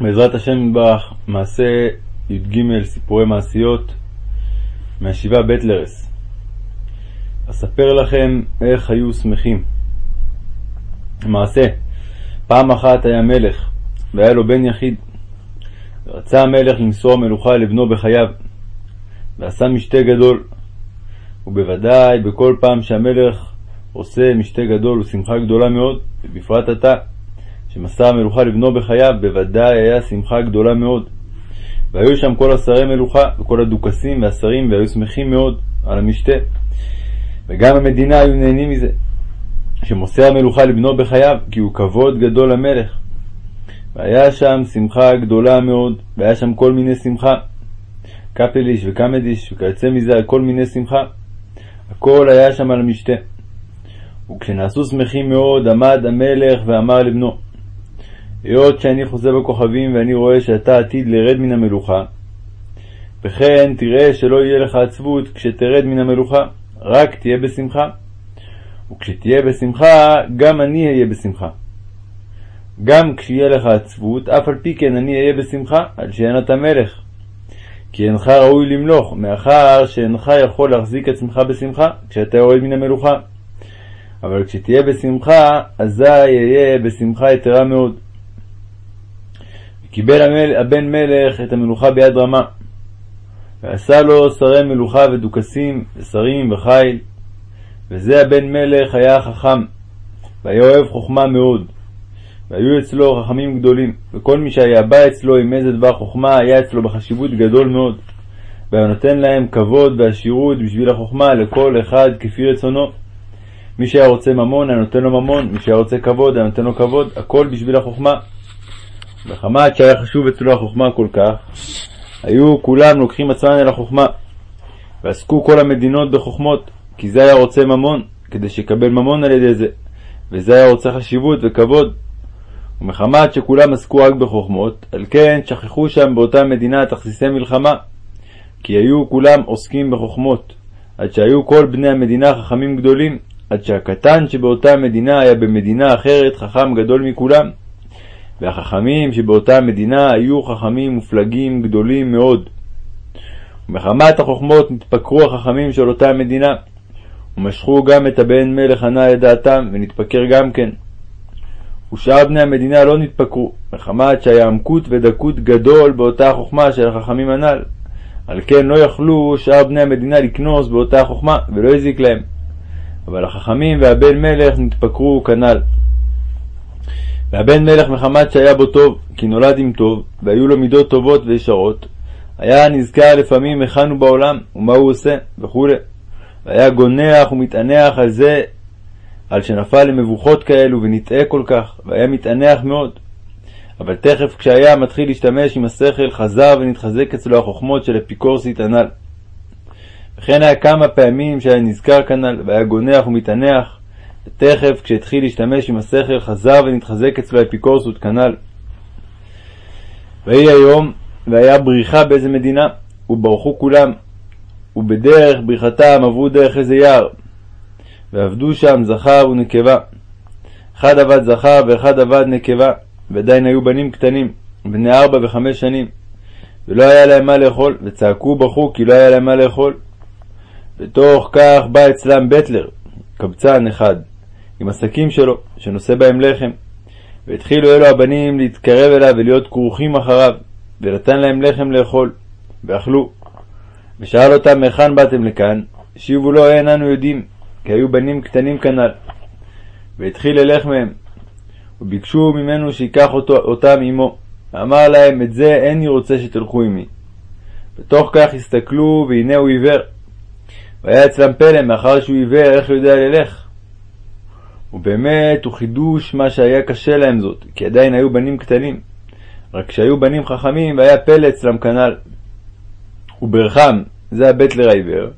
בעזרת השם יתברך, מעשה י"ג סיפורי מעשיות מהשיבה בית לרס. אספר לכם איך היו שמחים. מעשה, פעם אחת היה מלך, והיה לו בן יחיד. רצה המלך למסור מלוכה לבנו בחייו, ועשה משתה גדול. ובוודאי בכל פעם שהמלך עושה משתה גדול ושמחה גדולה מאוד, ובפרט עתה, שמסר המלוכה לבנו בחייו, בוודאי היה שמחה גדולה מאוד. והיו שם כל השרי מלוכה, וכל הדוכסים והשרים, והיו שמחים מאוד על המשתה. וגם המדינה היו נהנים מזה, שמוסר המלוכה לבנו בחייו, כי הוא כבוד גדול למלך. והיה שם שמחה גדולה מאוד, והיה שם כל מיני שמחה. קפליש וקמדיש, וכיוצא מזה כל מיני שמחה. הכל היה שם על המשתה. וכשנעשו שמחים מאוד, עמד המלך ואמר לבנו, היות שאני חוזה בכוכבים ואני רואה שאתה עתיד לרד מן המלוכה, וכן תראה שלא יהיה לך עצבות כשתרד מן המלוכה, רק תהיה בשמחה. וכשתהיה בשמחה, גם אני אהיה בשמחה. גם כשיהיה לך עצבות, אף על פי כן אני אהיה בשמחה, על שאין אתה מלך. כי אינך ראוי למלוך, מאחר שאינך יכול להחזיק עצמך בשמחה, כשאתה יורד מן המלוכה. אבל כשתהיה בשמחה, אזי אהיה בשמחה יתרה מאוד. קיבל המל... הבן מלך את המלוכה ביד רמה, ועשה לו שרי מלוכה ודוכסים, ושרים וחיל, וזה הבן מלך היה חכם, והיה אוהב חוכמה מאוד, והיו אצלו חכמים גדולים, וכל מי שהיה בא אצלו עם איזה דבר חוכמה, היה אצלו בחשיבות גדול מאוד, והיה נותן להם כבוד ועשירות בשביל החוכמה לכל אחד כפי רצונו. מי שהיה רוצה ממון, היה נותן לו ממון, מי שהיה רוצה כבוד, היה נותן לו כבוד, הכל בשביל החוכמה. וחמת שהיה חשוב אצלו החוכמה כל כך, היו כולם לוקחים עצמם אל החוכמה, ועסקו כל המדינות בחוכמות, כי זה היה רוצה ממון, כדי שיקבל ממון על ידי זה, וזה היה רוצה חשיבות וכבוד. ומחמת שכולם עסקו רק בחוכמות, על כן שכחו שם באותה מדינה תכסיסי מלחמה, כי היו כולם עוסקים בחוכמות, עד שהיו כל בני המדינה חכמים גדולים, עד שהקטן שבאותה מדינה היה במדינה אחרת חכם גדול מכולם. והחכמים שבאותה מדינה היו חכמים מופלגים גדולים מאוד. ומחמת החוכמות נתפקרו החכמים של אותה מדינה, ומשכו גם את הבן מלך הנ"ל לדעתם, ונתפקר גם כן. ושאר בני המדינה לא נתפקרו, מחמת שהיה עמקות ודקות גדול באותה החוכמה של החכמים הנ"ל. על כן לא יכלו שאר בני המדינה לקנוס באותה החוכמה, ולא הזיק להם. אבל החכמים והבן מלך נתפקרו כנ"ל. והבן מלך מחמת שהיה בו טוב, כי נולד עם טוב, והיו לו מידות טובות וישרות, היה נזכר לפעמים היכן הוא בעולם, ומה הוא עושה, וכו'. והיה גונח ומתענח על זה, על שנפל למבוכות כאלו ונטעה כל כך, והיה מתענח מאוד. אבל תכף כשהיה מתחיל להשתמש עם השכל, חזר ונתחזק אצלו החוכמות של אפיקורסית הנ"ל. וכן היה כמה פעמים שהיה נזכר כנ"ל, והיה גונח ומתענח, ותכף כשהתחיל להשתמש עם השכל חזר ונתחזק אצלו האפיקורסות כנ"ל. ויהי היום, והיה בריחה באיזה מדינה, וברחו כולם, ובדרך בריחתם עברו דרך איזה יער, ועבדו שם זכר ונקבה. אחד עבד זכר ואחד עבד נקבה, ועדיין היו בנים קטנים, בני ארבע וחמש שנים, ולא היה להם מה לאכול, וצעקו ובכו כי לא היה להם מה לאכול. בתוך כך בא אצלם בטלר, קבצן אחד, עם השקים שלו, שנושא בהם לחם. והתחילו אלו הבנים להתקרב אליו ולהיות כרוכים אחריו, ונתן להם לחם לאכול, ואכלו. ושאל אותם מהיכן באתם לכאן, השיבו לו אין אנו יודעים, כי היו בנים קטנים כנ"ל. והתחיל ללך מהם, וביקשו ממנו שיקח אותו, אותם עמו. ואמר להם, את זה איני רוצה שתלכו עמי. בתוך כך הסתכלו, והנה הוא עיוור. והיה אצלם פלא, מאחר שהוא עיוור, איך יודע ללך? ובאמת הוא חידוש מה שהיה קשה להם זאת, כי עדיין היו בנים קטנים. רק כשהיו בנים חכמים, והיה פלא אצלם כנ"ל. וברכם, זה הבטלר העיוור,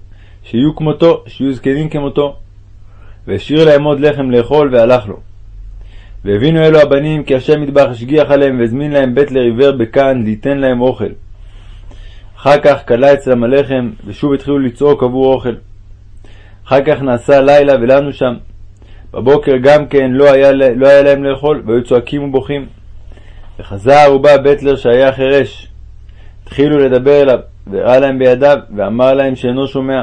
שיהיו כמותו, שיהיו זקנים כמותו. והשאיר להם עוד לחם לאכול, והלך לו. והבינו אלו הבנים כי השם מטבח השגיח עליהם והזמין להם בטלר עיוור בכאן ליתן להם אוכל. אחר כך כלה אצלם הלחם, ושוב התחילו לצעוק עבור אוכל. אחר כך נעשה לילה ולנו שם, בבוקר גם כן לא היה, לא היה להם לאכול, והיו צועקים ובוכים. וחזר ובא בטלר שהיה חירש. התחילו לדבר אליו, והראה להם בידיו, ואמר להם שאינו שומע.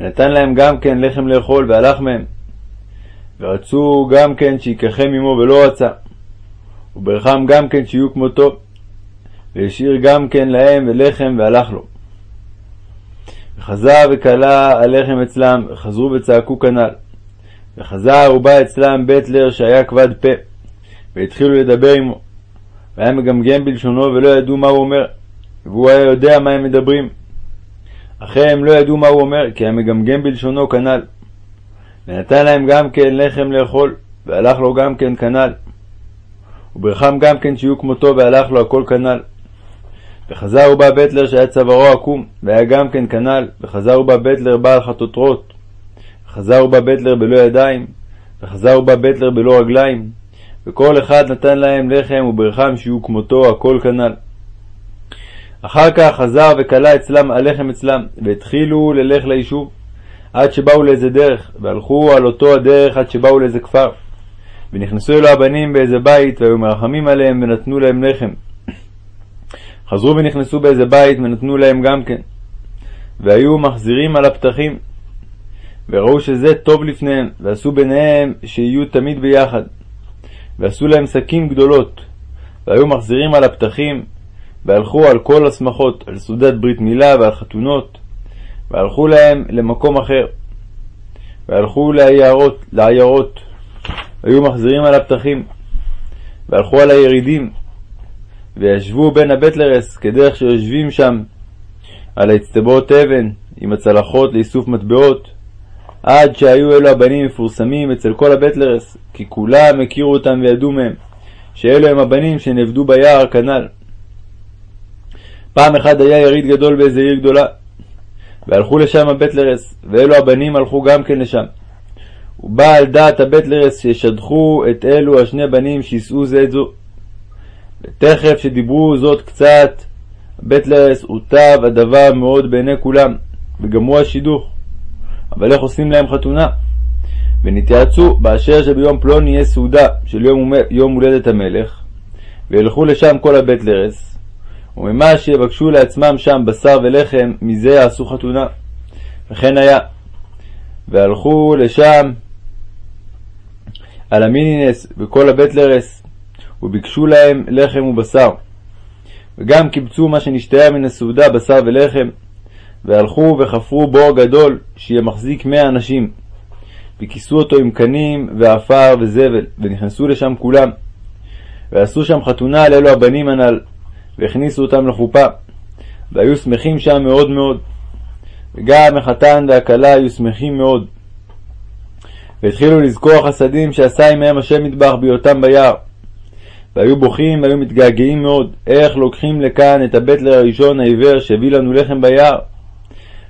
ונתן להם גם כן לחם לאכול, והלך מהם. ורצו גם כן שיקחם עמו, ולא רצה. וברכם גם כן שיהיו כמותו, והשאיר גם כן להם לחם, והלך לו. וחזר וכלה הלחם אצלם, וחזרו וצעקו כנ"ל. וחזר ובא אצלם בטלר שהיה כבד פה, והתחילו לדבר עמו. והיה מגמגם בלשונו ולא ידעו מה הוא אומר, והוא היה יודע מה הם מדברים. אך הם לא ידעו מה הוא אומר, כי היה מגמגם בלשונו כנ"ל. ונתן להם גם כן לחם לאכול, והלך לו גם כן כנ"ל. וברכם גם כן שיהיו כמותו, והלך לו הכל כנ"ל. וחזר ובא בטלר שהיה צווארו עקום, והיה גם כן כנ"ל, וחזר ובא בטלר בעל חטוטרות, וחזר ובא בטלר בלא ידיים, וחזר ובא בטלר בלא רגליים, וכל אחד נתן להם לחם וברכם שיהיו כמותו, הכל כנ"ל. אחר כך חזר וכלה אצלם הלחם אצלם, והתחילו ללך ליישוב, עד שבאו לאיזה דרך, והלכו על אותו הדרך עד שבאו לאיזה כפר. ונכנסו אלו הבנים באיזה בית, והיו מרחמים עליהם, ונתנו להם לחם. חזרו ונכנסו באיזה בית, ונתנו להם גם כן. והיו מחזירים על הפתחים. וראו שזה טוב לפניהם, ועשו ביניהם שיהיו תמיד ביחד. ועשו להם שקים גדולות, והיו מחזירים על הפתחים, והלכו על כל השמחות, על סעודת ברית מילה ועל חתונות, והלכו להם למקום אחר. והלכו לעיירות, לעיירות, והיו מחזירים על הפתחים, והלכו על הירידים, וישבו בין הבטלרס, כדרך שיושבים שם, על האצטבות אבן, עם הצלחות לאיסוף מטבעות, עד שהיו אלו הבנים מפורסמים אצל כל הבטלרס, כי כולם הכירו אותם וידעו מהם, שאלו הם הבנים שנאבדו ביער כנ"ל. פעם אחת היה יריד גדול באיזה עיר גדולה, והלכו לשם הבטלרס, ואלו הבנים הלכו גם כן לשם. ובא על דעת הבטלרס שישדחו את אלו השני בנים שישאו זה את זו. ותכף שדיברו זאת קצת, הבטלרס הוטב הדבר מאוד בעיני כולם, וגמרו השידוך. אבל איך עושים להם חתונה? ונתייעצו באשר שביום פלוני יהיה סעודה של יום, יום הולדת המלך, וילכו לשם כל הבטלרס, וממה שיבקשו לעצמם שם בשר ולחם, מזה יעשו חתונה. וכן היה. והלכו לשם על המינינס וכל הבטלרס, וביקשו להם לחם ובשר. וגם קיבצו מה שנשתהה מן הסעודה, בשר ולחם, והלכו וחפרו בור גדול, שיהיה מחזיק מאה אנשים. וכיסו אותו עם קנים ועפר וזבל, ונכנסו לשם כולם. ועשו שם חתונה לאלו הבנים הנ"ל, והכניסו אותם לחופה. והיו שמחים שם מאוד מאוד. וגם החתן והכלה היו שמחים מאוד. והתחילו לזכור חסדים שעשה עמהם השם מטבח בהיותם ביער. והיו בוכים והיו מתגעגעים מאוד, איך לוקחים לכאן את הבטלר הראשון העיוור שהביא לנו לחם ביער.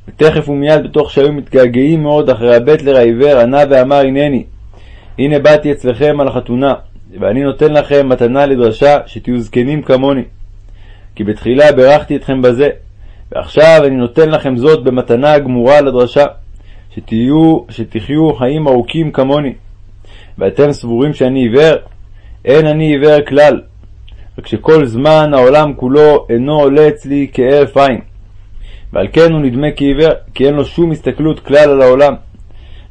ותכף ומיד בתוך שהיו מתגעגעים מאוד אחרי הבטלר העיוור, ענה ואמר הנני, הנה באתי אצלכם על החתונה, ואני נותן לכם מתנה לדרשה שתהיו זקנים כמוני. כי בתחילה בירכתי אתכם בזה, ועכשיו אני נותן לכם זאת במתנה גמורה לדרשה, שתהיו, שתחיו חיים ארוכים כמוני. ואתם סבורים שאני עיוור? אין אני עיוור כלל, רק שכל זמן העולם כולו אינו עולה אצלי כהרף עין. ועל כן הוא נדמה כעיוור, כי אין לו שום הסתכלות כלל על העולם.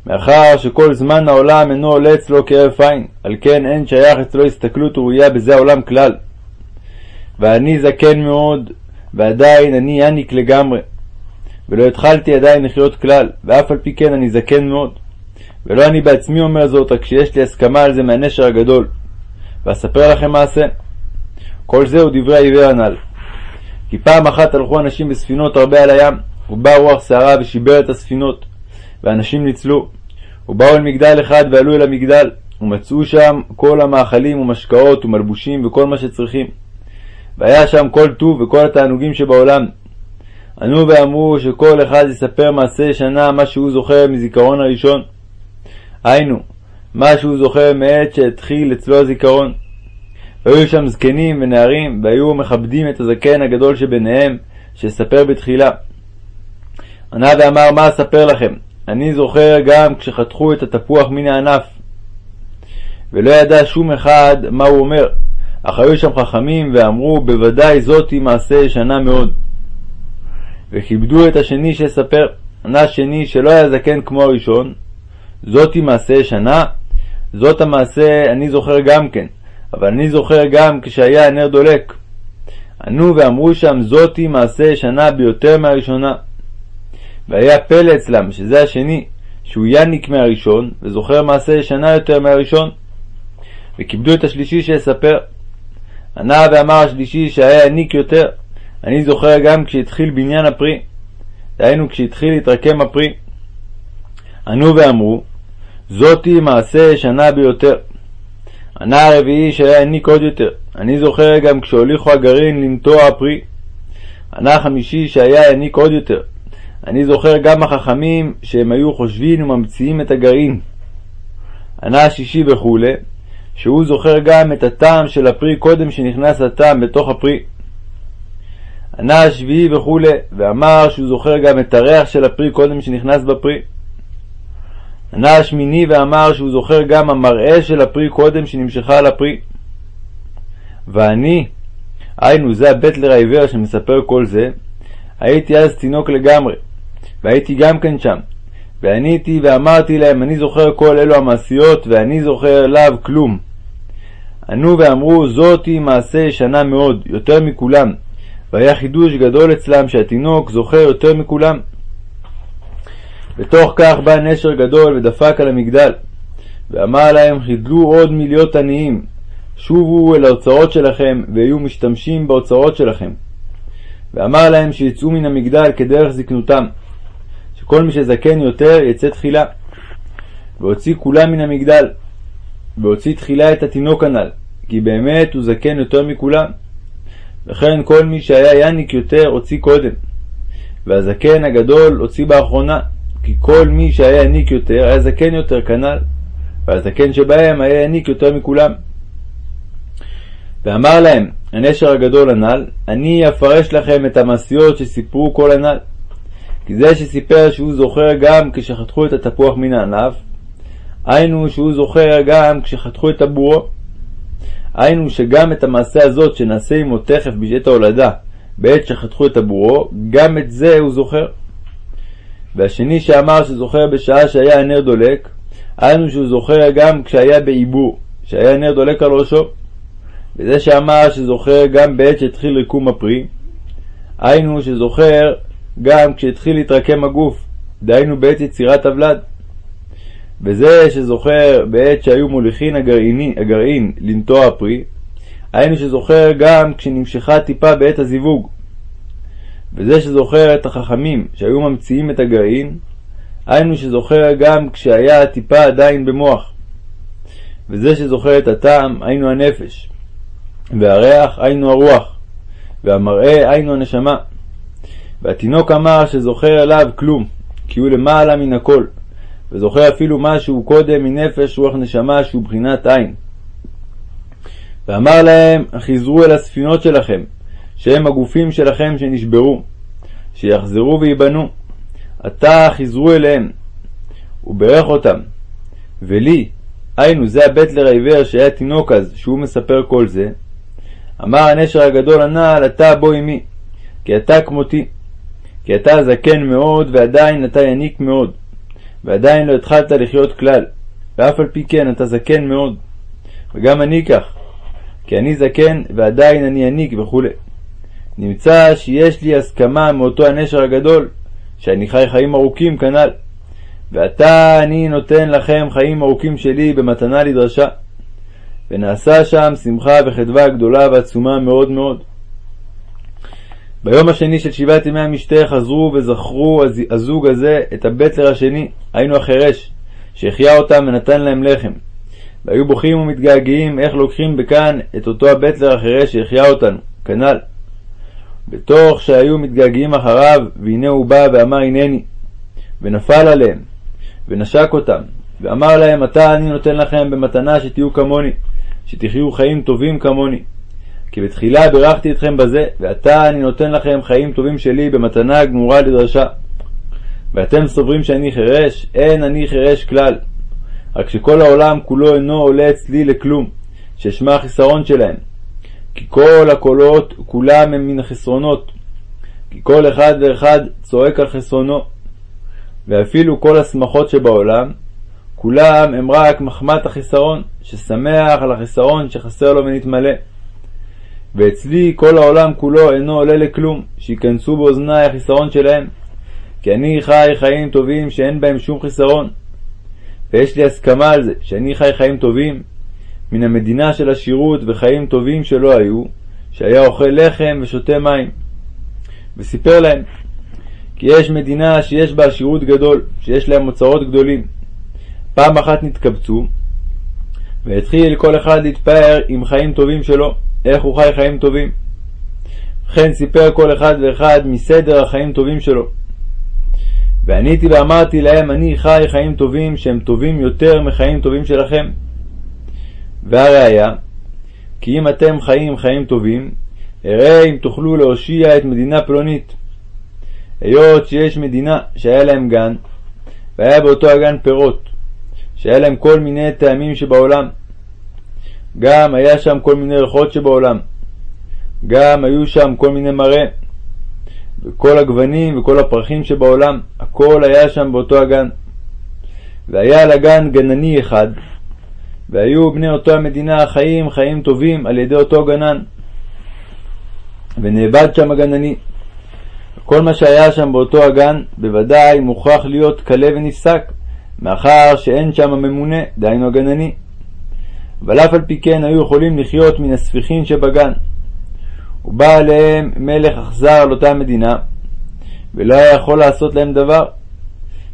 מאחר שכל זמן העולם אינו עולה אצלו כהרף עין, על כן אין שייך אצלו הסתכלות וראייה בזה העולם כלל. ואני זקן מאוד, ועדיין אני יניק לגמרי. ולא התחלתי עדיין לחיות כלל, ואף על פי כן אני זקן מאוד. ולא אני בעצמי אומר זאת, רק שיש לי הסכמה על זה מהנשר הגדול. ואספר לכם מעשה. כל זהו דברי העיוור הנ"ל. כי פעם אחת הלכו אנשים בספינות הרבה על הים, ובאה רוח סערה ושיבר את הספינות, ואנשים ניצלו. ובאו אל מגדל אחד ועלו אל המגדל, ומצאו שם כל המאכלים ומשקאות ומלבושים וכל מה שצריכים. והיה שם כל טוב וכל התענוגים שבעולם. ענו ואמרו שכל אחד יספר מעשה שנה מה שהוא זוכר מזיכרון הראשון. היינו, מה שהוא זוכר מעת שהתחיל אצלו הזיכרון. והיו שם זקנים ונערים, והיו מכבדים את הזקן הגדול שביניהם, שיספר בתחילה. ענה ואמר, מה אספר לכם? אני זוכר גם כשחתכו את התפוח מן הענף. ולא ידע שום אחד מה הוא אומר, אך היו שם חכמים ואמרו בוודאי זאתי מעשה ישנה מאוד. וכיבדו את השני שיספר. ענה השני שלא היה זקן כמו הראשון, זאתי מעשה ישנה, זאת המעשה אני זוכר גם כן, אבל אני זוכר גם כשהיה הנר דולק. ענו ואמרו שם זאתי מעשה ישנה ביותר מהראשונה. והיה פלא אצלם, שזה השני, שהוא יניק מהראשון, וזוכר מעשה ישנה יותר מהראשון. וכיבדו את השלישי שיספר. ענה ואמר השלישי שהיה יניק יותר, אני זוכר גם כשהתחיל בניין הפרי, דהיינו כשהתחיל להתרקם הפרי. ענו ואמרו, זאתי מעשה ישנה ביותר. ענה הרביעי שהיה יניק עוד יותר, אני זוכר גם כשהוליכו הגרעין לנטוע הפרי. ענה החמישי שהיה יניק עוד יותר, אני זוכר גם החכמים שהם היו חושבים וממציאים את הגרעין. ענה השישי וכולי, שהוא זוכר גם את הטעם של הפרי קודם שנכנס הטעם בתוך הפרי. ענה השביעי וכולי, ואמר שהוא זוכר גם את הריח של הפרי קודם שנכנס בפרי. ענה השמיני ואמר שהוא זוכר גם המראה של הפרי קודם שנמשכה על הפרי. ואני, היינו זה הבטלר העיוור שמספר כל זה, הייתי אז תינוק לגמרי, והייתי גם כן שם. ועניתי ואמרתי להם, אני זוכר כל אלו המעשיות, ואני זוכר לאו כלום. ענו ואמרו, זאתי מעשה ישנה מאוד, יותר מכולם, והיה חידוש גדול אצלם שהתינוק זוכר יותר מכולם. בתוך כך בא נשר גדול ודפק על המגדל, ואמר להם, חידלו עוד מלהיות עניים, שובו אל האוצרות שלכם, והיו משתמשים באוצרות שלכם. ואמר להם שיצאו מן המגדל כדרך זקנותם, שכל מי שזקן יותר יצא תחילה. והוציא כולם מן המגדל, והוציא תחילה את התינוק הנ"ל, כי באמת הוא זקן יותר מכולם. וכן כל מי שהיה יניק יותר הוציא קודם, והזקן הגדול הוציא באחרונה, כי כל מי שהיה יניק יותר היה זקן יותר כנ"ל, והזקן שבהם היה יניק יותר מכולם. ואמר להם הנשר הגדול הנ"ל, אני אפרש לכם את המעשיות שסיפרו כל הנ"ל. כי זה שסיפר שהוא זוכר גם כשחתכו את התפוח מן הענף, היינו שהוא זוכר גם כשחתכו את הבורו. היינו שגם את המעשה הזאת שנעשה עמו תכף בשעת ההולדה, בעת שחתכו את הבורו, גם את זה הוא זוכר. והשני שאמר שזוכר בשעה שהיה הנר דולק, היינו שהוא זוכר גם כשהיה בעיבור, שהיה הנר דולק על ראשו. וזה שאמר שזוכר גם בעת שהתחיל ריקום הפרי, היינו שזוכר גם כשהתחיל להתרקם הגוף, דהיינו בעת יצירת הוולד. וזה שזוכר בעת שהיו מוליכין הגרעין, הגרעין לנטוע הפרי, היינו שזוכר גם כשנמשכה טיפה בעת הזיווג. וזה שזוכר את החכמים שהיו ממציאים את הגרעין, היינו שזוכר גם כשהיה הטיפה עדיין במוח. וזה שזוכר את הטעם, היינו הנפש. והריח, היינו הרוח. והמראה, היינו הנשמה. והתינוק אמר שזוכר עליו כלום, כי הוא למעלה מן הכל. וזוכר אפילו משהו קודם מנפש רוח נשמה שהוא בחינת עין. ואמר להם, חזרו אל הספינות שלכם, שהם הגופים שלכם שנשברו, שיחזרו וייבנו. עתה חזרו אליהם. הוא בירך אותם. ולי, היינו זה הבטלר העיוור שהיה תינוק אז, שהוא מספר כל זה, אמר הנשר הגדול הנ"ל, אתה בוא עמי, כי אתה כמותי, כי אתה זקן מאוד, ועדיין אתה יניק מאוד. ועדיין לא התחלת לחיות כלל, ואף על פי כן אתה זקן מאוד. וגם אני כך, כי אני זקן ועדיין אני יניק וכו'. נמצא שיש לי הסכמה מאותו הנשר הגדול, שאני חי חיים ארוכים כנ"ל. ועתה אני נותן לכם חיים ארוכים שלי במתנה לדרשה. ונעשה שם שמחה וחדווה גדולה ועצומה מאוד מאוד. ביום השני של שבעת ימי המשתה חזרו וזכרו הזוג הזה את הבטלר השני, היינו החירש, שהחיה אותם ונתן להם לחם. והיו בוכים ומתגעגעים איך לוקחים בכאן את אותו הבטלר החירש שהחיה אותנו, כנ"ל. בתוך שהיו מתגעגעים אחריו, והנה הוא בא ואמר הנני, ונפל עליהם, ונשק אותם, ואמר להם, עתה אני נותן לכם במתנה שתהיו כמוני, שתחיו חיים טובים כמוני. כי בתחילה בירכתי אתכם בזה, ועתה אני נותן לכם חיים טובים שלי במתנה גמורה לדרשה. ואתם סוברים שאני חירש? אין אני חירש כלל. רק שכל העולם כולו אינו עולה אצלי לכלום, שאשמע החיסרון שלהם. כי כל הקולות כולם הם מן החסרונות, כי כל אחד ואחד צועק על חסרונו, ואפילו כל השמחות שבעולם, כולם הם רק מחמת החיסרון, ששמח על החיסרון שחסר לו ונתמלא. ואצלי כל העולם כולו אינו עולה לכלום, שיכנסו באוזני החיסרון שלהם. כי אני חי חיים טובים שאין בהם שום חיסרון. ויש לי הסכמה על זה, שאני חי חיים טובים מן המדינה של עשירות וחיים טובים שלא היו, שהיה אוכל לחם ושותה מים. וסיפר להם, כי יש מדינה שיש בה עשירות גדול, שיש להם אוצרות גדולים. פעם אחת נתקבצו, והתחיל כל אחד להתפאר עם חיים טובים שלו, איך הוא חי חיים טובים. וכן סיפר כל אחד ואחד מסדר החיים טובים שלו. ועניתי ואמרתי להם, אני חי חיים טובים שהם טובים יותר מחיים טובים שלכם. והראיה, כי אם אתם חיים חיים טובים, אראה אם תוכלו להושיע את מדינה פלונית. היות שיש מדינה שהיה להם גן, והיה באותו הגן פירות, שהיה להם כל מיני טעמים שבעולם. גם היה שם כל מיני ריחות שבעולם. גם היו שם כל מיני מראה. וכל הגוונים וכל הפרחים שבעולם, הכל היה שם באותו הגן. והיה על הגן גנני אחד, והיו בני אותו המדינה חיים חיים טובים על ידי אותו גנן. ונאבד שם הגנני. כל מה שהיה שם באותו הגן בוודאי מוכרח להיות כלה ונפסק, מאחר שאין שם הממונה, דהיינו הגנני. אבל אף על פי כן היו יכולים לחיות מן הספיחין שבגן. ובא עליהם מלך אכזר על אותה מדינה, ולא היה יכול לעשות להם דבר.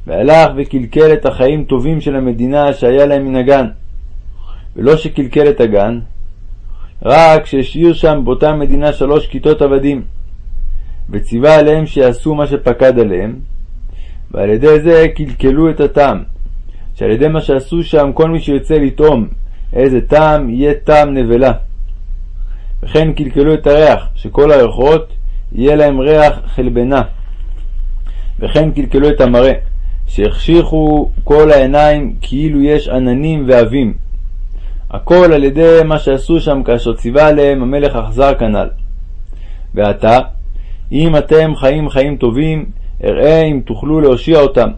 והלך וקלקל את החיים טובים של המדינה שהיה להם מן הגן. ולא שקלקל את הגן, רק שהשאיר שם באותה מדינה שלוש כיתות עבדים, וציווה עליהם שיעשו מה שפקד עליהם, ועל ידי זה קלקלו את הטעם, שעל ידי מה שעשו שם כל מי שיוצא לטעום איזה טעם יהיה טעם נבלה. וכן קלקלו את הריח, שכל הריחות יהיה להם ריח חלבנה. וכן קלקלו את המראה, שהחשיכו כל העיניים כאילו יש עננים ועבים. הכל על ידי מה שעשו שם כאשר ציווה עליהם המלך אכזר כנ"ל. ועתה, אם אתם חיים חיים טובים, אראה אם תוכלו להושיע אותם.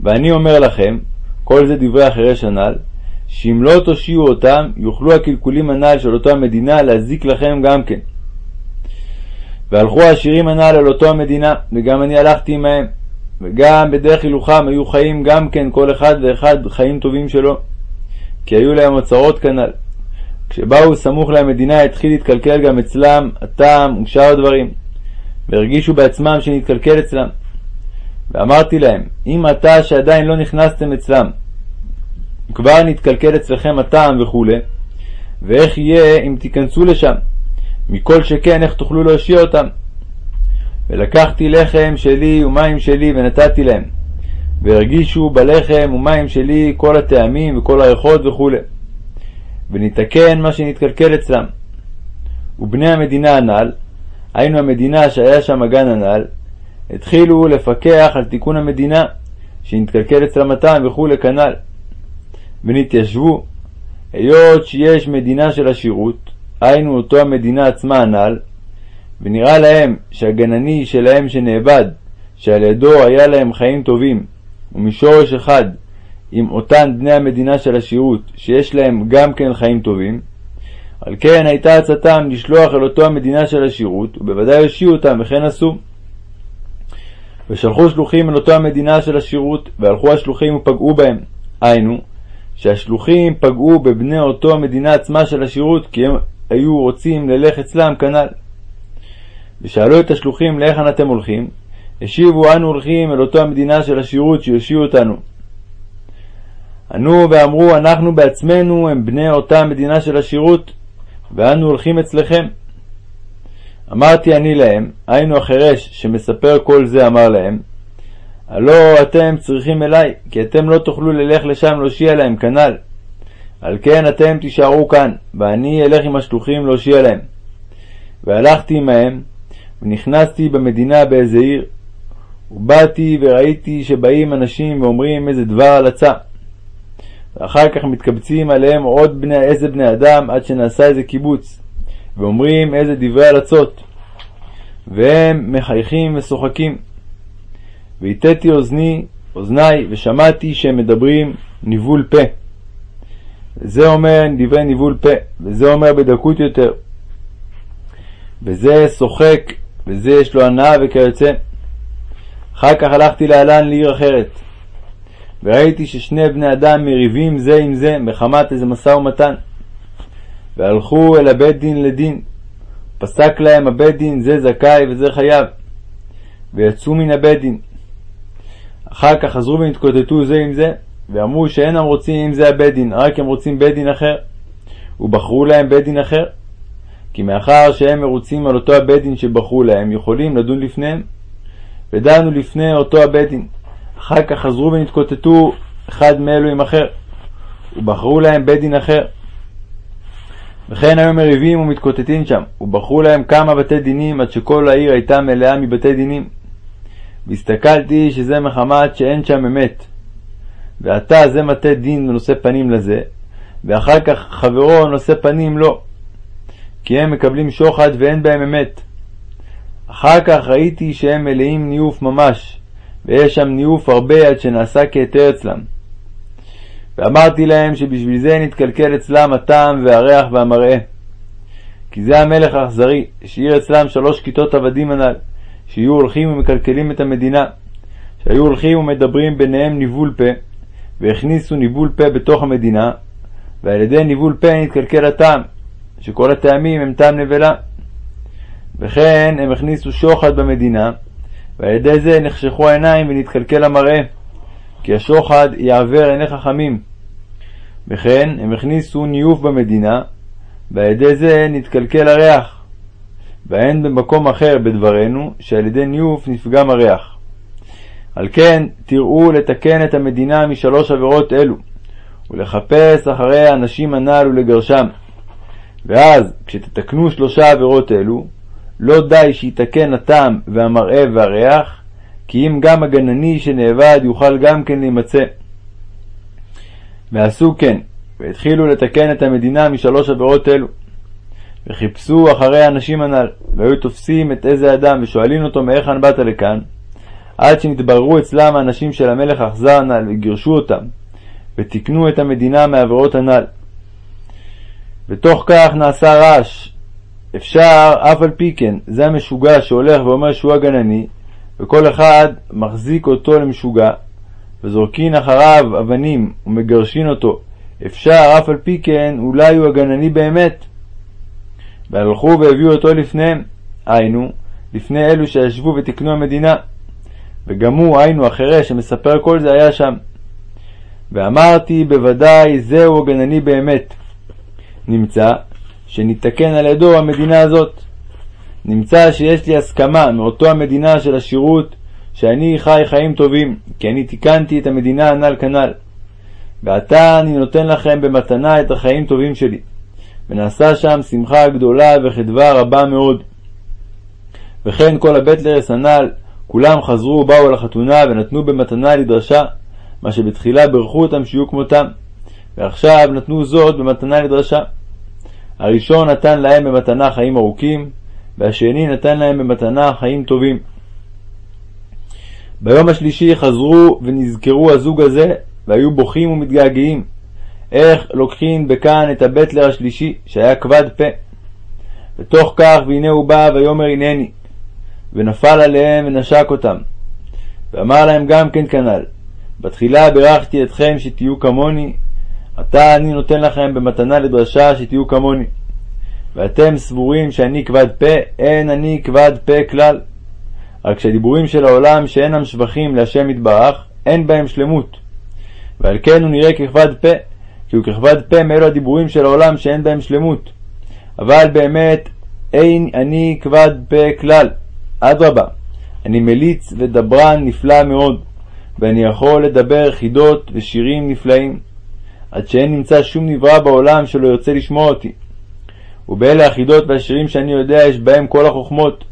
ואני אומר לכם, כל זה דברי החירש הנ"ל, שאם לא תושיעו אותם, יוכלו הקלקולים הנ"ל של אותה המדינה להזיק לכם גם כן. והלכו העשירים הנ"ל על אותו המדינה, וגם אני הלכתי עמהם, וגם בדרך הילוכם היו חיים גם כן כל אחד ואחד חיים טובים שלו, כי היו להם אוצרות כנ"ל. כשבאו סמוך למדינה התחיל להתקלקל גם אצלם הטעם ושאר הדברים, והרגישו בעצמם שנתקלקל אצלם. ואמרתי להם, אם עתה שעדיין לא נכנסתם אצלם, כבר נתקלקל אצלכם הטעם וכו', ואיך יהיה אם תיכנסו לשם? מכל שכן איך תוכלו להושיע אותם? ולקחתי לחם שלי ומים שלי ונתתי להם, והרגישו בלחם ומים שלי כל הטעמים וכל הריחות וכו', ונתקן מה שנתקלקל אצלם. ובני המדינה הנ"ל, היינו המדינה שהיה שם הגן הנ"ל, התחילו לפקח על תיקון המדינה, שנתקלקל אצלם הטעם וכו' כנ"ל. ונתיישבו, היות שיש מדינה של עשירות, היינו אותו המדינה עצמה הנ"ל, ונראה להם שהגנני שלהם שנאבד, שעל ידו היה להם חיים טובים, ומשורש אחד עם אותן בני המדינה של השירות, שיש להם גם כן חיים טובים, על כן הייתה עצתם לשלוח אל אותו המדינה של השירות, ובוודאי הושיעו אותם, וכן עשו. ושלחו שלוחים אל אותו המדינה של השירות, והלכו השלוחים ופגעו בהם. היינו, שהשלוחים פגעו בבני אותו המדינה עצמה של השירות, כי הם היו רוצים ללך אצלם כנ"ל. ושאלו את השלוחים להיכן אתם הולכים, השיבו אנו הולכים אל אותו המדינה של השירות שיושיעו אותנו. ענו ואמרו אנחנו בעצמנו הם בני אותה המדינה של השירות, ואנו הולכים אצלכם. אמרתי אני להם, היינו החירש שמספר כל זה אמר להם, הלא אתם צריכים אלי, כי אתם לא תוכלו ללך לשם להושיע להם כנ"ל. על כן אתם תישארו כאן, ואני אלך עם השלוחים להושיע להם. והלכתי עמהם, ונכנסתי במדינה באיזה עיר, ובאתי וראיתי שבאים אנשים ואומרים איזה דבר הלצה. ואחר כך מתקבצים עליהם עוד בני, איזה בני אדם עד שנעשה איזה קיבוץ. ואומרים איזה דברי הלצות, והם מחייכים ושוחקים. והטתי אוזני, אוזניי, ושמעתי שהם מדברים ניבול פה. זה אומר דברי ניבול פה, וזה אומר בדקות יותר. וזה שוחק, וזה יש לו הנאה וכיוצא. אחר כך הלכתי להלן לעיר אחרת, וראיתי ששני בני אדם מריבים זה עם זה מחמת איזה משא ומתן. והלכו אל הבית דין לדין. פסק להם הבית דין זה זכאי וזה חייב. ויצאו מן הבית דין. אחר כך חזרו והתקוטטו זה עם זה, ואמרו שאינם רוצים עם זה הבית דין, רק הם רוצים בית דין אחר. ובחרו להם בית דין אחר. כי מאחר שהם מרוצים על אותו הבית דין שבחרו להם, יכולים לדון לפניהם. ודנו לפני אותו הבית דין. אחר כך חזרו ונתקוטטו אחד מאלו עם אחר, ובחרו להם בית דין אחר. וכן היו מריבים ומתקוטטים שם, ובחרו להם כמה בתי דינים עד שכל העיר הייתה מלאה מבתי דינים. והסתכלתי שזה מחמת שאין שם אמת. ועתה זה מטה דין ונושא פנים לזה, ואחר כך חברו נושא פנים לו. כי הם מקבלים שוחד ואין בהם אמת. אחר כך ראיתי שהם מלאים ניאוף ממש, ויש שם ניאוף הרבה עד שנעשה כהיתר אצלם. ואמרתי להם שבשביל זה נתקלקל אצלם הטעם והריח והמראה. כי זה המלך האכזרי, השאיר אצלם שלוש כיתות עבדים הנ"ל, שיהיו הולכים ומקלקלים את המדינה, שהיו הולכים ומדברים ביניהם ניבול פה, והכניסו ניבול פה בתוך המדינה, ועל ידי ניבול פה נתקלקל הטעם, שכל הטעמים הם טעם נבלה. וכן הם הכניסו שוחד במדינה, ועל ידי זה נחשכו העיניים ונתקלקל המראה, כי השוחד יעבר עיני חכמים. וכן הם הכניסו ניאוף במדינה, ועל ידי זה נתקלקל הריח. ואין במקום אחר בדברנו שעל ידי ניאוף נפגם הריח. על כן תראו לתקן את המדינה משלוש עבירות אלו, ולחפש אחרי האנשים הנ"ל ולגרשם. ואז כשתתקנו שלושה עבירות אלו, לא די שיתקן הטעם והמראה והריח, כי אם גם הגנני שנאבד יוכל גם כן להימצא. ועשו כן, והתחילו לתקן את המדינה משלוש עבירות אלו. וחיפשו אחרי האנשים הנ"ל, והיו תופסים את איזה אדם ושואלים אותו מהיכן באת לכאן, עד שנתבררו אצלם האנשים של המלך אכזר הנ"ל וגירשו אותם, ותיקנו את המדינה מהעבירות הנ"ל. בתוך כך נעשה רעש, אפשר אף על פי כן, זה המשוגע שהולך ואומר שהוא הגנני, וכל אחד מחזיק אותו למשוגע, וזורקין אחריו אבנים ומגרשין אותו, אפשר אף על פי כן, אולי הוא הגנני באמת. והלכו והביאו אותו לפניהם, היינו, לפני אלו שישבו ותיקנו המדינה. וגם הוא, היינו החירש שמספר כל זה, היה שם. ואמרתי, בוודאי זהו הגנני באמת. נמצא שניתקן על ידו המדינה הזאת. נמצא שיש לי הסכמה מאותו המדינה של השירות שאני חי חיים טובים, כי אני תיקנתי את המדינה הנ"ל כנ"ל. ועתה אני נותן לכם במתנה את החיים טובים שלי. ונעשה שם שמחה גדולה וחדווה רבה מאוד. וכן כל הבית לרס הנ"ל, כולם חזרו ובאו לחתונה ונתנו במתנה לדרשה, מה שבתחילה ברכו אותם שיהיו כמותם, ועכשיו נתנו זאת במתנה לדרשה. הראשון נתן להם במתנה חיים ארוכים, והשני נתן להם במתנה חיים טובים. ביום השלישי חזרו ונזכרו הזוג הזה, והיו בוכים ומתגעגעים. איך לוקחים בכאן את הבטלר השלישי, שהיה כבד פה. בתוך כך, והנה הוא בא, ויאמר הנני, ונפל עליהם ונשק אותם. ואמר להם גם כן כנ"ל, בתחילה בירכתי אתכם שתהיו כמוני, עתה אני נותן לכם במתנה לדרשה שתהיו כמוני. ואתם סבורים שאני כבד פה, אין אני כבד פה כלל. רק שהדיבורים של העולם שאינם שבחים להשם יתברך, אין בהם שלמות. ועל כן הוא נראה ככבד פה, כי הוא ככבד פה מאלו הדיבורים של העולם שאין בהם שלמות. אבל באמת אין אני כבד פה כלל. אדרבה, אני מליץ ודברן נפלא מאוד, ואני יכול לדבר חידות ושירים נפלאים. עד שאין נמצא שום נברא בעולם שלא ירצה לשמוע אותי. ובאלה החידות והשירים שאני יודע יש בהם כל החוכמות.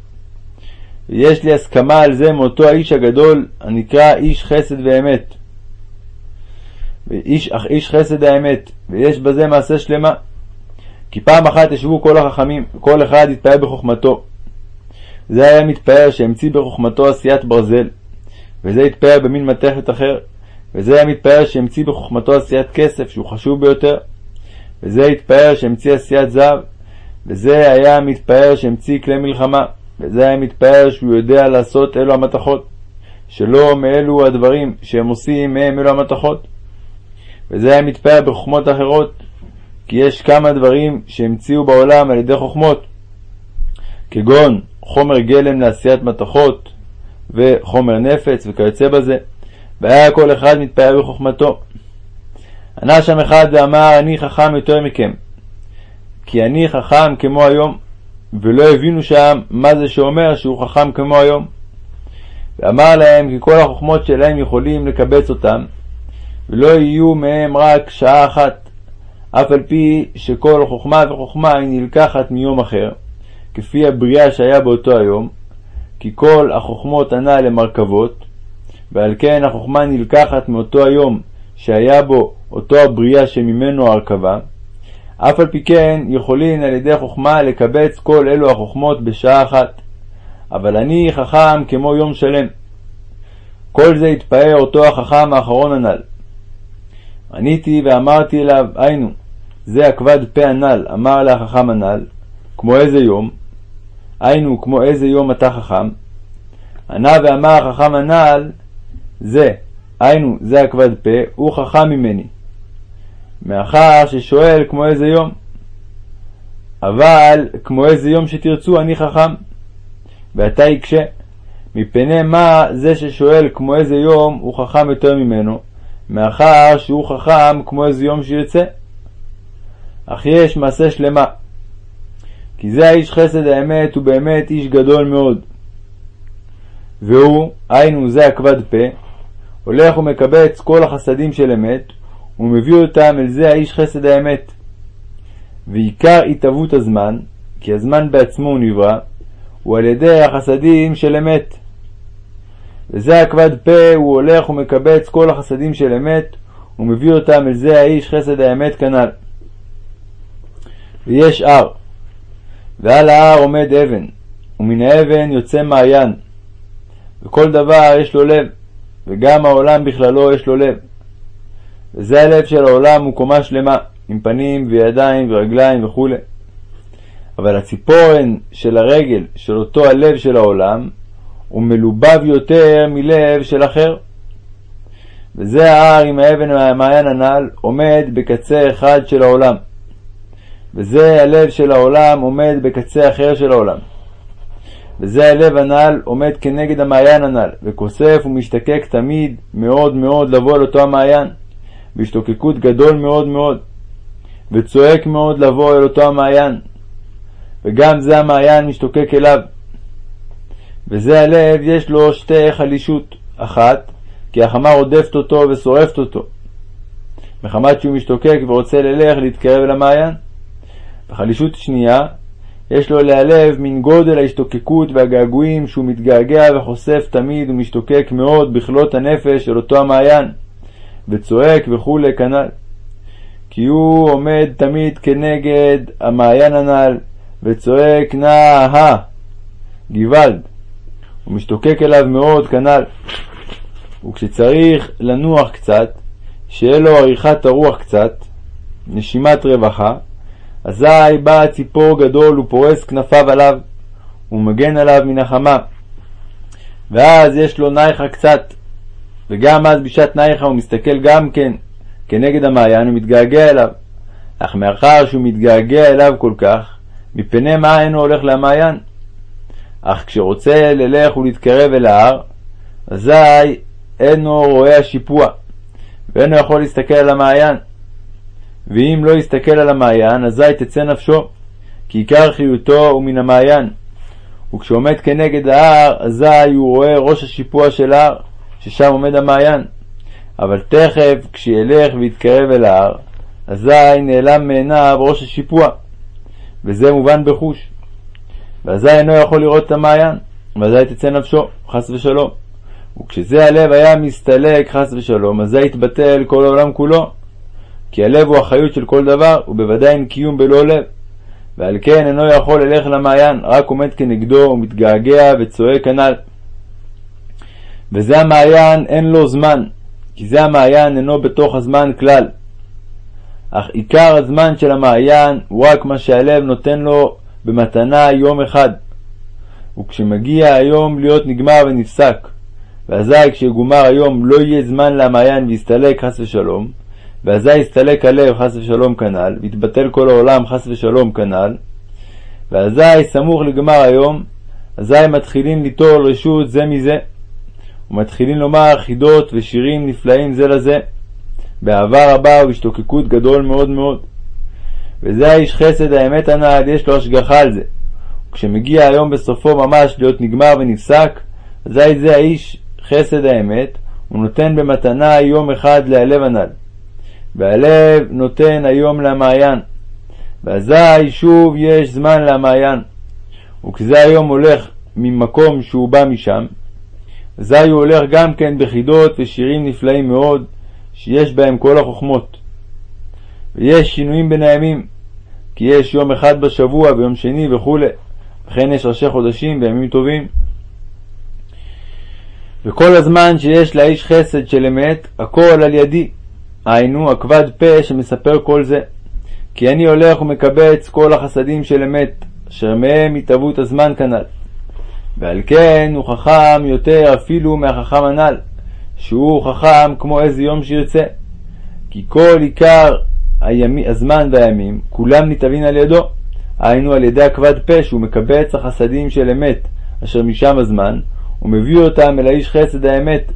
ויש לי הסכמה על זה מאותו האיש הגדול הנקרא איש חסד ואמת. ואיש, איש חסד האמת, ויש בזה מעשה שלמה. כי פעם אחת ישבו כל החכמים, כל אחד התפאר בחוכמתו. זה היה מתפאר שהמציא בחוכמתו עשיית ברזל, וזה התפאר במין מתכת אחר, וזה היה מתפאר שהמציא בחוכמתו עשיית כסף, שהוא חשוב ביותר, וזה התפאר שהמציא עשיית זהב, וזה היה מתפאר שהמציא כלי מלחמה, וזה היה מתפאר שהוא יודע לעשות אלו המתכות, שלא מאלו הדברים שהם עושים מהם אלו המתכות. וזה היה מתפאר בחוכמות אחרות, כי יש כמה דברים שהמציאו בעולם על ידי חוכמות, כגון חומר גלם לעשיית מתכות, וחומר נפץ וכיוצא בזה, והיה כל אחד מתפאר בחוכמתו. ענה שם אחד ואמר אני חכם יותר מכם, כי אני חכם כמו היום, ולא הבינו שם מה זה שאומר שהוא חכם כמו היום. ואמר להם כי כל החוכמות שלהם יכולים לקבץ אותם, ולא יהיו מהם רק שעה אחת, אף על פי שכל חוכמה וחוכמה היא נלקחת מיום אחר, כפי הבריאה שהיה באותו היום, כי כל החוכמות ענה למרכבות, ועל כן החוכמה נלקחת מאותו היום שהיה בו אותו הבריאה שממנו ההרכבה, אף על פי כן יכולין על ידי חוכמה לקבץ כל אלו החוכמות בשעה אחת. אבל אני חכם כמו יום שלם. כל זה התפאר אותו החכם האחרון הנ"ל. עניתי ואמרתי אליו, היינו, זה הכבד פה הנ"ל, אמר לה החכם הנ"ל, כמו איזה יום? היינו, כמו איזה יום אתה חכם? ענה ואמר החכם הנ"ל, זה, היינו, זה הכבד פה, הוא חכם ממני. מאחר ששואל כמו איזה יום. אבל כמו איזה יום שתרצו, אני חכם. ואתה יקשה. מפני מה זה ששואל כמו איזה יום הוא חכם יותר ממנו, מאחר שהוא חכם כמו איזה יום שירצה. אך יש מעשה שלמה. כי זה האיש חסד האמת הוא באמת איש גדול מאוד. והוא, היינו זה הכבד פה, הולך ומקבץ כל החסדים של אמת, ומביא אותם אל זה האיש חסד האמת. ועיקר התהוות הזמן, כי הזמן בעצמו הוא נברא, הוא על ידי החסדים של אמת. וזה הכבד פה, הוא הולך ומקבץ כל החסדים של אמת, ומביא אותם אל זה האיש חסד האמת כנ"ל. ויש הר, ועל ההר עומד אבן, ומן האבן יוצא מעיין, וכל דבר יש לו לב, וגם העולם בכללו יש לו לב. וזה הלב של העולם הוא קומה שלמה, עם פנים וידיים ורגליים וכו'. אבל הציפורן של הרגל של אותו הלב של העולם הוא מלובב יותר מלב של אחר. וזה ההר עם האבן והמעיין הנ"ל עומד בקצה אחד של העולם. וזה הלב של העולם עומד בקצה אחר של העולם. וזה הלב הנ"ל עומד כנגד המעיין הנ"ל, וכוסף ומשתקק תמיד מאוד מאוד לבוא אל אותו המעיין, בהשתוקקות גדול מאוד מאוד, וצועק מאוד לבוא אל אותו המעיין, וגם זה המעיין משתוקק אליו. וזה הלב יש לו שתי חלישות, אחת, כי החמה רודפת אותו ושורפת אותו, מחמת שהוא משתוקק ורוצה ללך להתקרב אל המעיין. וחלישות שנייה, יש לו להלב מן גודל ההשתוקקות והגעגועים שהוא מתגעגע וחושף תמיד ומשתוקק מאוד בכלות הנפש של אותו המעיין, וצועק וכולי כנ"ל. כי הוא עומד תמיד כנגד המעיין הנ"ל, וצועק נא גוואלד, ומשתוקק אליו מאוד כנ"ל. וכשצריך לנוח קצת, שיהיה לו עריכת הרוח קצת, נשימת רווחה, אזי בא ציפור גדול ופורס כנפיו עליו, ומגן עליו מן החמה. ואז יש לו נייחה קצת, וגם אז בשעת נייחה הוא מסתכל גם כן כנגד המעיין ומתגעגע אליו. אך מאחר שהוא מתגעגע אליו כל כך, מפני מה אינו הולך למעיין? אך כשרוצה ללך ולהתקרב אל ההר, אזי אינו רואה השיפוע, ואינו יכול להסתכל על המעיין. ואם לא יסתכל על המעיין, אזי תצא נפשו, כי עיקר חיותו הוא מן המעיין. וכשעומד כנגד ההר, אזי הוא רואה ראש השיפוע של ההר, ששם עומד המעיין. אבל תכף, כשילך ויתקרב אל ההר, אזי נעלם מעיניו ראש השיפוע, וזה מובן בחוש. ואזי אינו יכול לראות את המעיין, ואזי תצא נפשו, חס ושלום. וכשזה הלב היה מסתלק, חס ושלום, אזי יתבטל כל העולם כולו. כי הלב הוא החיות של כל דבר, ובוודאי אין קיום בלא לב. ועל כן אינו יכול ללך למעיין, רק עומד כנגדו ומתגעגע וצועק כנ"ל. וזה המעיין אין לו זמן, כי זה המעיין אינו בתוך הזמן כלל. אך עיקר הזמן של המעיין הוא רק מה שהלב נותן לו במתנה יום אחד. וכשמגיע היום להיות נגמר ונפסק, ואזי כשיגומר היום לא יהיה זמן למעיין ויסתלק חס ושלום, ואזי יסתלק הלב חס ושלום כנ"ל, ויתבטל כל העולם חס ושלום כנ"ל, ואזי סמוך לגמר היום, אזי מתחילים ליטול רשות זה מזה, ומתחילים לומר חידות ושירים נפלאים זה לזה, באהבה רבה ובהשתוקקות גדול מאוד מאוד. וזה האיש חסד האמת הנ"ל, יש לו השגחה על זה. וכשמגיע היום בסופו ממש להיות נגמר ונפסק, אזי זה האיש חסד האמת, הוא נותן במתנה יום אחד להלב הנ"ל. והלב נותן היום למעיין. ואזי שוב יש זמן למעיין. וכזה היום הולך ממקום שהוא בא משם, אזי הוא הולך גם כן בחידות ושירים נפלאים מאוד, שיש בהם כל החוכמות. ויש שינויים בין הימים, כי יש יום אחד בשבוע ויום שני וכו', וכן יש ראשי חודשים וימים טובים. וכל הזמן שיש לאיש חסד של אמת, הכל על ידי, היינו הכבד פה שמספר כל זה. כי אני הולך ומקבץ כל החסדים של אמת, אשר מהם התהוו את הזמן כנ"ל. ועל כן הוא חכם יותר אפילו מהחכם הנ"ל, שהוא חכם כמו איזה יום שירצה. כי כל עיקר הימי, הזמן והימים, כולם ניתבים על ידו, היינו על ידי הכבד פה שהוא מקבץ החסדים של אמת, אשר משם הזמן, ומביא אותם אל האיש חסד האמת,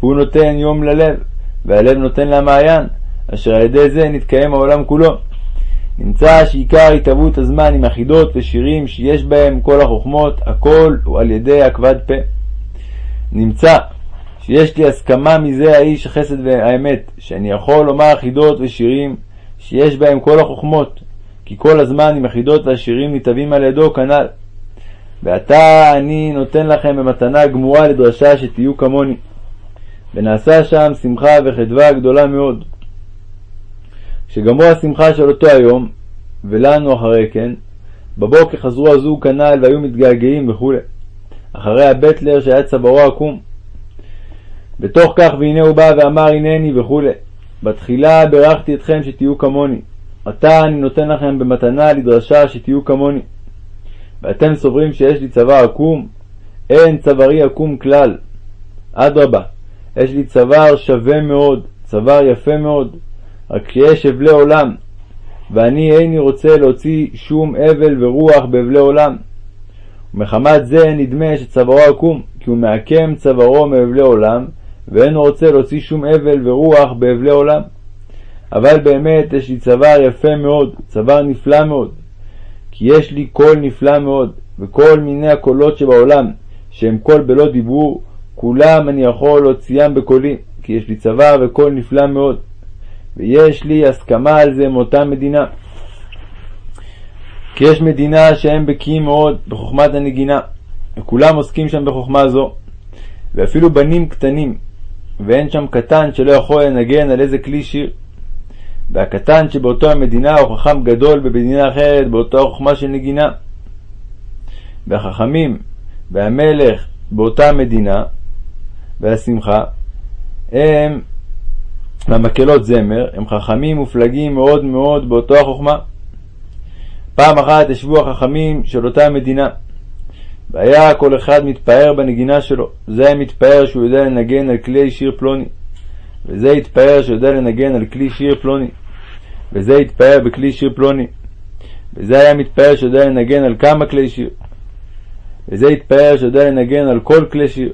והוא נותן יום ללב, והלב נותן למעיין, אשר על ידי זה נתקיים העולם כולו. נמצא שעיקר התהוות הזמן עם החידות ושירים שיש בהם כל החוכמות, הכל הוא על ידי הכבד פה. נמצא שיש לי הסכמה מזה האיש החסד והאמת, שאני יכול לומר חידות ושירים שיש בהם כל החוכמות, כי כל הזמן עם החידות והשירים ניתבים על ידו כנ"ל. ועתה אני נותן לכם במתנה גמורה לדרשה שתהיו כמוני. ונעשה שם שמחה וחדווה גדולה מאוד. כשגמרו השמחה של אותו היום, ולנו אחרי כן, בבוקר חזרו הזוג כנ"ל והיו מתגעגעים וכו', אחרי הבטלר שהיה צווארו עקום. בתוך כך והנה הוא בא ואמר הנני וכו'. בתחילה בירכתי אתכם שתהיו כמוני. עתה אני נותן לכם במתנה לדרשה שתהיו כמוני. ואתם סוברים שיש לי צוואר עקום? אין צווארי עקום כלל. אדרבה, יש לי צוואר שווה מאוד, צוואר יפה מאוד, רק שיש אבלי עולם, ואני איני רוצה להוציא שום אבל ורוח באבלי עולם. ומחמת זה נדמה שצווארו עקום, כי הוא מעקם צווארו מאבלי עולם, ואינו רוצה להוציא שום אבל ורוח באבלי עולם. אבל באמת יש לי צוואר יפה מאוד, צוואר נפלא מאוד. כי יש לי קול נפלא מאוד, וכל מיני הקולות שבעולם, שהם קול בלא דיבור, כולם אני יכול להוציאם בקולי, כי יש לי צבא וקול נפלא מאוד, ויש לי הסכמה על זה מאותה מדינה. כי יש מדינה שהם בקיאים מאוד בחוכמת הנגינה, וכולם עוסקים שם בחוכמה זו, ואפילו בנים קטנים, ואין שם קטן שלא יכול לנגן על איזה כלי שיר. והקטן שבאותו המדינה הוא חכם גדול במדינה אחרת באותה חוכמה של נגינה. והחכמים והמלך באותה מדינה והשמחה הם, והמקהלות זמר, הם חכמים מופלגים מאוד מאוד באותו החוכמה. פעם אחת ישבו החכמים של אותה מדינה, והיה כל אחד מתפאר בנגינה שלו. זה היה מתפאר שהוא יודע לנגן על כלי שיר פלוני, וזה התפאר שהוא יודע לנגן על כלי שיר פלוני, וזה התפאר בכלי שיר פלוני, וזה היה מתפאר שיודע לנגן על כמה כלי שיר, וזה התפאר שיודע לנגן על כל כלי שיר.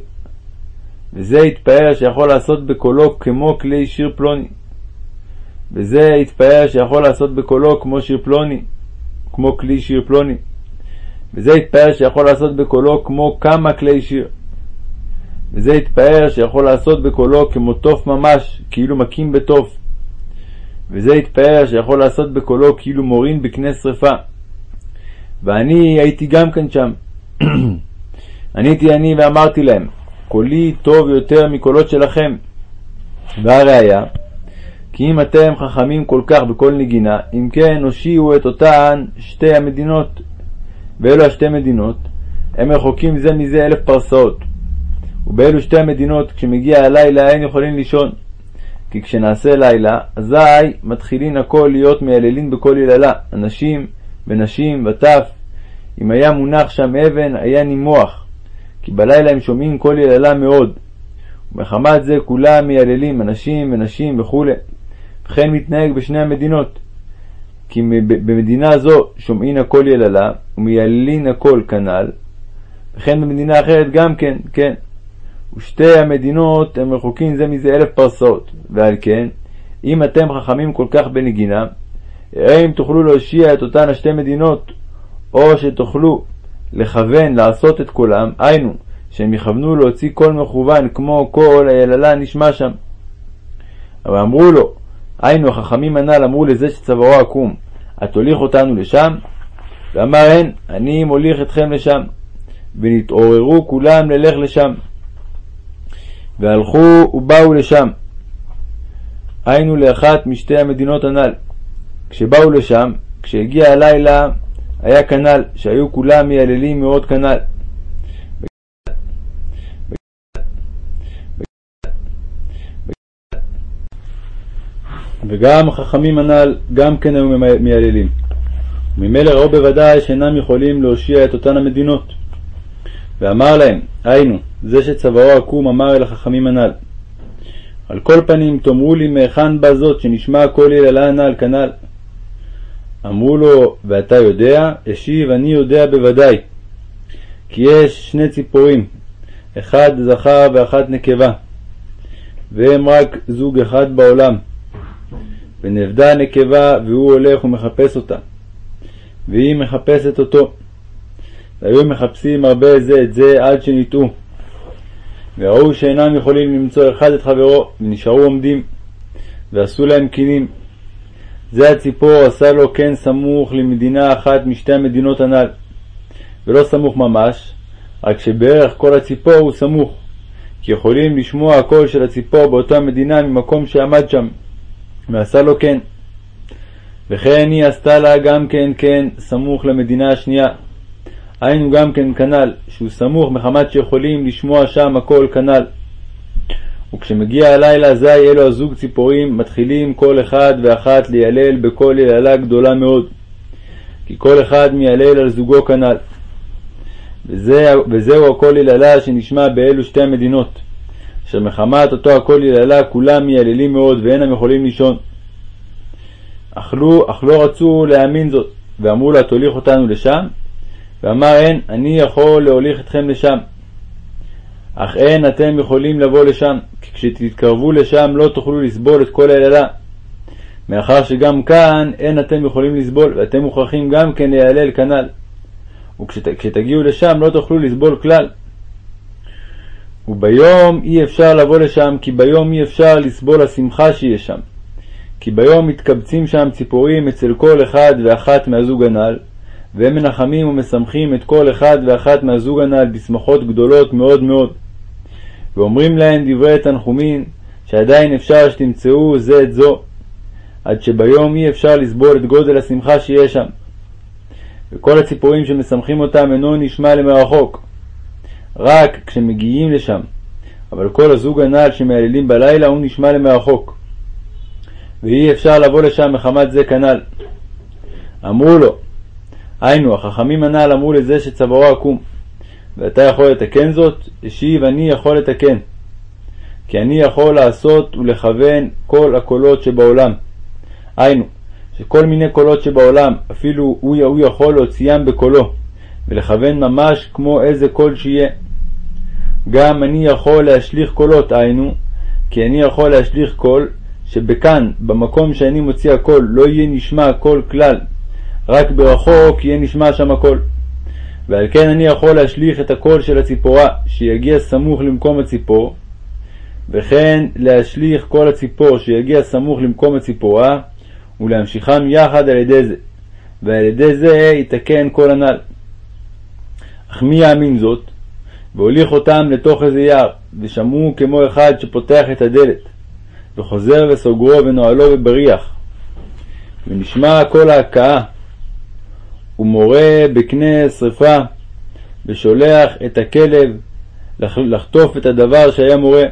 וזה התפאר שיכול לעשות בקולו כמו כלי שיר פלוני. וזה התפאר שיכול לעשות בקולו כמו שיר פלוני, כמו כלי שיר פלוני. וזה התפאר שיכול לעשות בקולו כמו כמה כלי שיר. וזה התפאר שיכול לעשות בקולו כמו תוף ממש, כאילו מכים בתוף. וזה התפאר שיכול לעשות בקולו כאילו מורין בקנה שרפה. ואני הייתי גם כן שם. עניתי אני ואמרתי להם, קולי טוב יותר מקולות שלכם. והראיה, כי אם אתם חכמים כל כך בכל נגינה, אם כן הושיעו את אותן שתי המדינות. ואלו השתי מדינות, הם רחוקים זה מזה אלף פרסאות. ובאלו שתי המדינות, כשמגיע הלילה, אין יכולים לישון. כי כשנעשה לילה, אזי מתחילין הכל להיות מייללין בכל יללה, אנשים ונשים וטף. אם היה מונח שם אבן, היה נימוח, כי בלילה הם שומעים כל יללה מאוד. ומחמת זה כולם מייללים, אנשים ונשים וכו'. וכן מתנהג בשני המדינות. כי במדינה זו שומעין הכל יללה, ומייללין הכל כנ"ל, וכן במדינה אחרת גם כן, כן. ושתי המדינות הם רחוקים זה מזה אלף פרסאות, ועל כן, אם אתם חכמים כל כך בנגינה, האם תוכלו להושיע את אותן השתי מדינות, או שתוכלו לכוון לעשות את קולם, היינו, שהם יכוונו להוציא קול מכוון כמו קול היללה נשמע שם. אבל אמרו לו, היינו החכמים הנ"ל אמרו לזה שצווארו עקום, התוליך אותנו לשם? ואמר הן, אני מוליך אתכם לשם. ונתעוררו כולם ללך לשם. והלכו ובאו לשם. היינו לאחת משתי המדינות הנ"ל. כשבאו לשם, כשהגיע הלילה, היה כנ"ל, שהיו כולם מייללים מאוד כנ"ל. וגם החכמים הנ"ל גם כן היו מייללים. וממילא ראו בוודאי שאינם יכולים להושיע את אותן המדינות. ואמר להם, היינו, זה שצווארו עקום אמר אל החכמים הנ"ל. על כל פנים תאמרו לי מהיכן בא זאת שנשמע כל יללה הנ"ל כנ"ל. אמרו לו, ואתה יודע? השיב, אני יודע בוודאי. כי יש שני ציפורים, אחד זכר ואחת נקבה, והם רק זוג אחד בעולם. ונאבדה הנקבה והוא הולך ומחפש אותה, והיא מחפשת אותו. והיו מחפשים הרבה זה את זה עד שניטעו. וראו שאינם יכולים למצוא אחד את חברו, ונשארו עומדים, ועשו להם קינים. זה הציפור עשה לו כן סמוך למדינה אחת משתי המדינות הנ"ל, ולא סמוך ממש, רק שבערך כל הציפור הוא סמוך, כי יכולים לשמוע הקול של הציפור באותה מדינה ממקום שעמד שם. ועשה לו כן. וכן היא עשתה לה גם כן כן סמוך למדינה השנייה. היינו גם כן כנ"ל, שהוא סמוך מחמת שיכולים לשמוע שם הכל כנ"ל. וכשמגיע הלילה אזי אלו הזוג ציפורים מתחילים כל אחד ואחת לילל בקול יללה גדולה מאוד, כי כל אחד מיילל על זוגו כנ"ל. וזה, וזהו הקול יללה שנשמע באלו שתי המדינות. אשר מחמת אותו הכל יללה כולם מייללים מאוד ואינם יכולים לישון. אך לא, אך לא רצו להאמין זאת, ואמרו לה תוליך אותנו לשם, ואמר אין, אני יכול להוליך אתכם לשם. אך אין אתם יכולים לבוא לשם, כי כשתתקרבו לשם לא תוכלו לסבול את כל היללה. מאחר שגם כאן אין אתם יכולים לסבול, ואתם מוכרחים גם כן להיעלל כנ"ל. וכשתגיעו לשם לא תוכלו לסבול כלל. וביום אי אפשר לבוא לשם, כי ביום אי אפשר לסבול השמחה שיש שם. כי ביום מתקבצים שם ציפורים אצל כל אחד ואחת מהזוג הנ"ל, והם מנחמים ומשמחים את כל אחד ואחת מהזוג הנ"ל בשמחות גדולות מאוד מאוד. ואומרים להם דברי תנחומין, שעדיין אפשר שתמצאו זה את זו, עד שביום אי אפשר לסבול את גודל השמחה שיש שם. וכל הציפורים שמשמחים אותם אינו נשמע למרחוק, רק כשמגיעים לשם, אבל כל הזוג הנ"ל שמהללים בלילה הוא נשמע למרחוק. ואי אפשר לבוא לשם מחמת זה כנ"ל. אמרו לו, היינו, החכמים הנ"ל אמרו לזה שצווארו עקום, ואתה יכול לתקן זאת? השיב, אני יכול לתקן. כי אני יכול לעשות ולכוון כל הקולות שבעולם. היינו, שכל מיני קולות שבעולם, אפילו הוא, הוא יכול להוציאם בקולו, ולכוון ממש כמו איזה קול שיהיה. גם אני יכול להשליך קולות, היינו, כי אני יכול להשליך קול, שבכאן, במקום שאני מוציא הקול, לא יהיה נשמע הקול כלל, רק ברחוק יהיה נשמע שם הקול. ועל כן אני יכול להשליך את הקול של הציפורה, שיגיע סמוך למקום הציפור, וכן להשליך כל הציפור שיגיע סמוך למקום הציפורה, ולהמשיכם יחד על ידי זה, ועל ידי זה יתקן כל הנ"ל. אך מי יאמין זאת? והוליך אותם לתוך איזה יער, ושמעו כמו אחד שפותח את הדלת, וחוזר וסוגרו ונועלו בבריח. ונשמע קול ההכאה, ומורה בקנה שרפה, ושולח את הכלב לחטוף את הדבר שהיה מורה.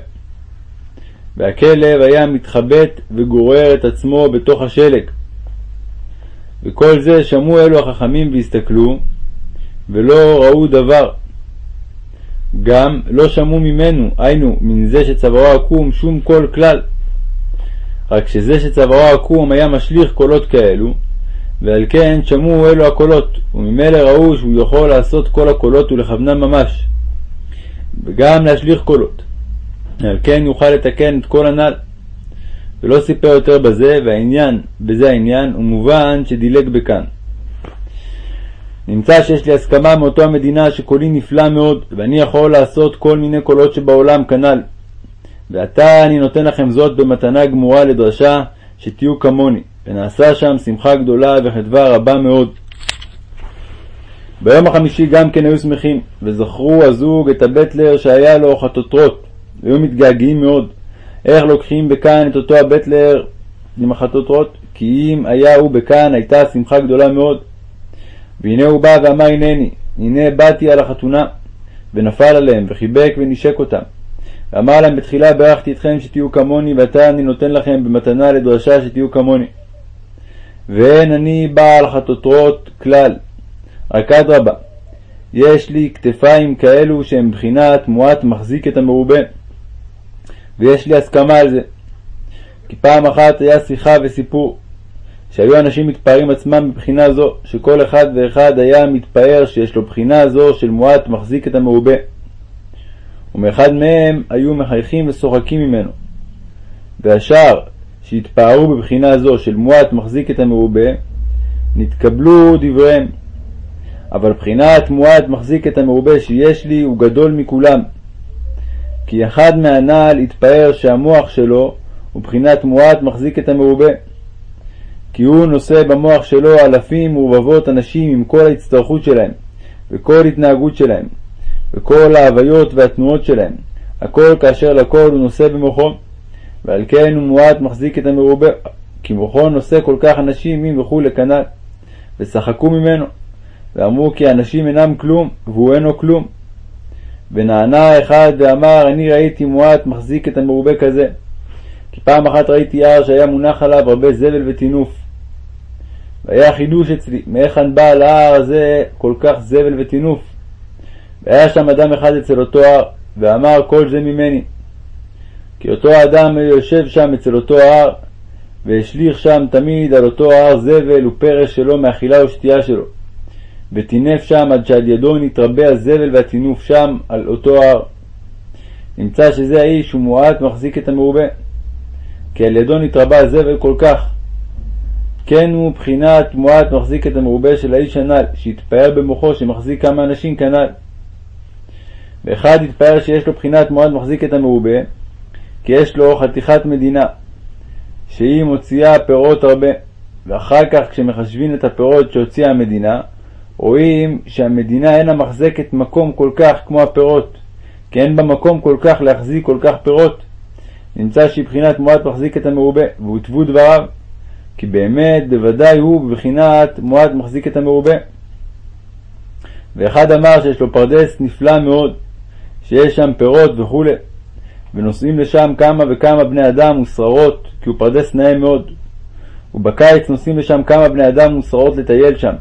והכלב היה מתחבט וגורר את עצמו בתוך השלג. וכל זה שמעו אלו החכמים והסתכלו, ולא ראו דבר. גם לא שמעו ממנו, היינו, מן זה שצווארו עקום, שום קול כלל. רק שזה שצווארו עקום היה משליך קולות כאלו, ועל כן שמעו אלו הקולות, וממילא ראו שהוא יכול לעשות כל הקולות ולכוונם ממש, וגם להשליך קולות. על כן יוכל לתקן את כל הנ"ל. ולא סיפר יותר בזה, והעניין, בזה העניין, הוא מובן שדילג בכאן. נמצא שיש לי הסכמה מאותו המדינה שקולי נפלא מאוד, ואני יכול לעשות כל מיני קולות שבעולם כנ"ל. ועתה אני נותן לכם זאת במתנה גמורה לדרשה, שתהיו כמוני, ונעשה שם שמחה גדולה וחדווה רבה מאוד. ביום החמישי גם כן היו שמחים, וזכרו הזוג את הבטלר שהיה לו חטוטרות, והיו מתגעגעים מאוד. איך לוקחים בכאן את אותו הבטלר עם החטוטרות? כי אם היה הוא בכאן, הייתה שמחה גדולה מאוד. והנה הוא בא ואמר הנני, הנה באתי על החתונה, ונפל עליהם, וחיבק ונשק אותם. ואמר להם בתחילה ברכתי אתכם שתהיו כמוני, ועתה אני נותן לכם במתנה לדרשה שתהיו כמוני. ואין אני בעל חטוטרות כלל, רק אדרבה, יש לי כתפיים כאלו שהם בחינת מועט מחזיק את המרובה, ויש לי הסכמה על זה. כי פעם אחת היה שיחה וסיפור, שהיו אנשים מתפארים עצמם מבחינה זו, שכל אחד ואחד היה מתפאר שיש לו בחינה זו של מועט מחזיק את המרובה. ומאחד מהם היו מחייכים ושוחקים ממנו. והשאר שהתפארו בבחינה זו של מועט מחזיק את המרובה, נתקבלו דבריהם. אבל בחינת מועט מחזיק את המרובה שיש לי הוא גדול מכולם. כי אחד מהנעל התפאר שהמוח שלו הוא בחינת מועט מחזיק את המרובה. כי הוא נושא במוח שלו אלפים ורבבות אנשים עם כל ההצטרכות שלהם, וכל התנהגות שלהם, וכל ההוויות והתנועות שלהם, הכל כאשר לכל הוא נושא במוחו, ועל כן הוא מועט מחזיק את המרובה, כי מוחו נושא כל כך אנשים מין וכולי כנ"ל, ושחקו ממנו, ואמרו כי האנשים אינם כלום, והוא אינו כלום. ונענה אחד ואמר, אני ראיתי מועט מחזיק את המרובה כזה. כי פעם אחת ראיתי יער שהיה מונח עליו הרבה זבל וטינוף. והיה חידוש אצלי, מהיכן בא על ההר הזה כל כך זבל וטינוף. והיה שם אדם אחד אצל אותו הר, ואמר כל זה ממני. כי אותו האדם יושב שם אצל אותו ההר, והשליך שם תמיד על אותו ההר זבל ופרש שלו מאכילה ושתייה שלו. וטינף שם עד שעל ידו נתרבה הזבל והטינוף שם על אותו הר. נמצא שזה האיש הוא מועט מחזיק את המרובה, כי על ידו נתרבה הזבל כל כך. כן הוא בחינת מועט מחזיק את המרובה של האיש הנ"ל, שהתפאר במוחו שמחזיק כמה אנשים כנ"ל. ואחד התפאר שיש לו בחינת מועט מחזיק את המרובה, כי יש לו חתיכת מדינה, שהיא מוציאה פירות הרבה, ואחר כך כשמחשבים את הפירות שהוציאה המדינה, רואים שהמדינה אינה מחזקת מקום כל כך כמו הפירות, כי אין בה מקום כל כך להחזיק כל כך פירות. נמצא שהיא בחינת מועט מחזיק את המרובה, והוטבו דבריו, כי באמת בוודאי הוא בבחינת מועט מחזיק את המרובה. ואחד אמר שיש לו פרדס נפלא מאוד, שיש שם פירות וכו', ונוסעים לשם כמה וכמה בני אדם ושררות, כי הוא פרדס נאה מאוד. ובקיץ נוסעים לשם כמה בני אדם ושררות לטייל שם.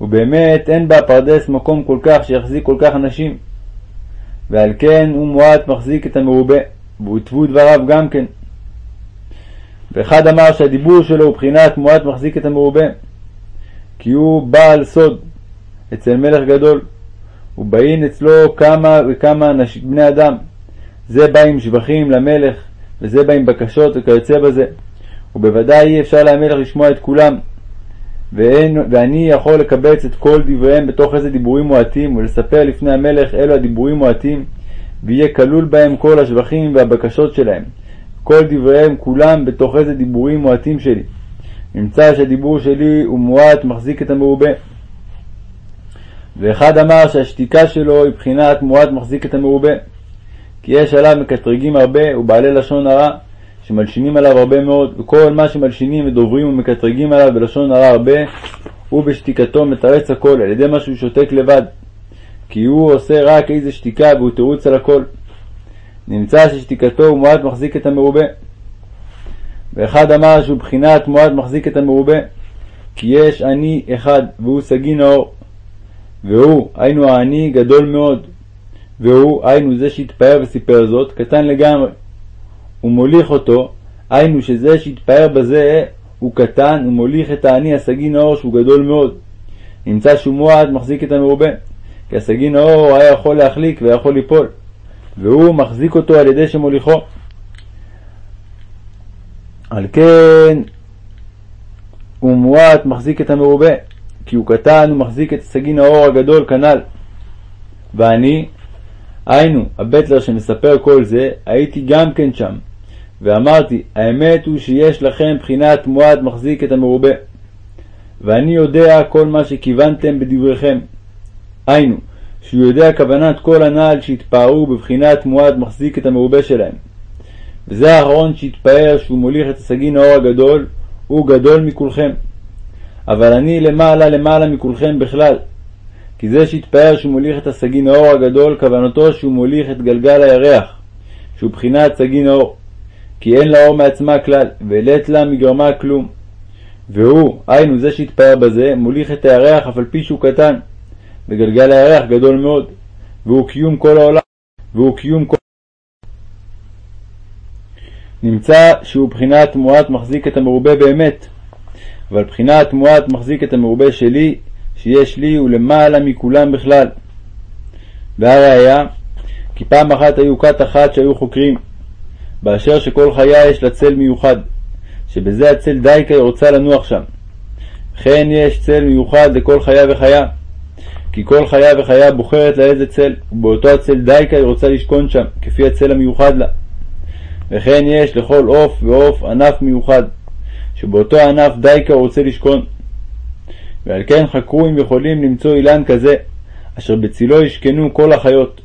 ובאמת אין בפרדס מקום כל כך שיחזיק כל כך אנשים. ועל כן הוא מועט מחזיק את המרובה, והוטבו דבריו גם כן. ואחד אמר שהדיבור שלו הוא בחינת מועט מחזיק את המרובה, כי הוא בעל סוד אצל מלך גדול, ובאים אצלו כמה וכמה אנש, בני אדם. זה בא עם שבחים למלך, וזה בא עם בקשות וכיוצא בזה. ובוודאי אי אפשר למלך לשמוע את כולם, ואין, ואני יכול לקבץ את כל דבריהם בתוך איזה דיבורים מועטים, ולספר לפני המלך אלו הדיבורים מועטים, ויהיה כלול בהם כל השבחים והבקשות שלהם. כל דבריהם כולם בתוך איזה דיבורים מועטים שלי. נמצא שהדיבור שלי הוא מועט מחזיק את המרובה. ואחד אמר שהשתיקה שלו היא בחינת מועט מחזיק את המרובה. כי יש עליו מקטרגים הרבה ובעלי לשון הרע, שמלשינים עליו הרבה מאוד, וכל מה שמלשינים ודוברים ומקטרגים עליו בלשון הרע הרבה, הוא בשתיקתו מתרץ הכל על ידי מה שהוא שותק לבד, כי הוא עושה רק איזה שתיקה והוא תירוץ על הכל. נמצא ששתיקתו הוא מועט מחזיק את המרובה. ואחד אמר שהוא בחינת מועט מחזיק את המרובה, כי יש עני אחד והוא סגי נאור, והוא, היינו העני, גדול מאוד, והוא, היינו זה שהתפאר וסיפר זאת, קטן לגמרי. הוא מוליך אותו, היינו שזה שהתפאר בזה הוא קטן, הוא מוליך את העני הסגי נאור שהוא גדול מאוד. נמצא שהוא מועד מחזיק את המרובה, כי הסגי נאור היה יכול להחליק ויכול ליפול, והוא מחזיק אותו על ידי שמוליכו. על כן הוא מועט מחזיק את המרובה, כי הוא קטן ומחזיק את סגי נאור הגדול כנ"ל. ואני, היינו, הבטלר שמספר כל זה, הייתי גם כן שם, ואמרתי, האמת הוא שיש לכם בחינת מועד מחזיק את המרובה, ואני יודע כל מה שכיוונתם בדבריכם. היינו, שהוא יודע כוונת כל הנעל שהתפארו בבחינת מועד מחזיק את המרובה שלהם. וזה האחרון שהתפאר שהוא מוליך את הסגין האור הגדול, הוא גדול מכולכם. אבל אני למעלה למעלה מכולכם בכלל. כי זה שהתפאר שהוא מוליך את הסגין האור הגדול, כוונתו שהוא מוליך את גלגל הירח, שהוא בחינת סגין האור. כי אין לה אור מעצמה כלל, ולית לה מגרמה כלום. והוא, היינו זה שהתפאר בזה, מוליך את הירח אף על פי שהוא קטן, וגלגל הירח גדול מאוד, והוא קיום כל העולם, והוא קיום כל... נמצא שהוא בחינת מועט מחזיק את המרובה באמת, אבל בחינת מועט מחזיק את המרובה שלי, שיש לי הוא למעלה מכולם בכלל. והראיה, כי פעם אחת היו כת אחת שהיו חוקרים, באשר שכל חיה יש לה צל מיוחד, שבזה הצל דייקה רוצה לנוח שם. וכן יש צל מיוחד לכל חיה וחיה, כי כל חיה וחיה בוחרת לה איזה צל, ובאותו הצל דייקה היא רוצה לשכון שם, כפי הצל המיוחד לה. וכן יש לכל עוף ועוף ענף מיוחד, שבאותו ענף דייקה רוצה לשכון. ועל כן חקרו אם יכולים למצוא אילן כזה, אשר בצילו ישכנו כל החיות,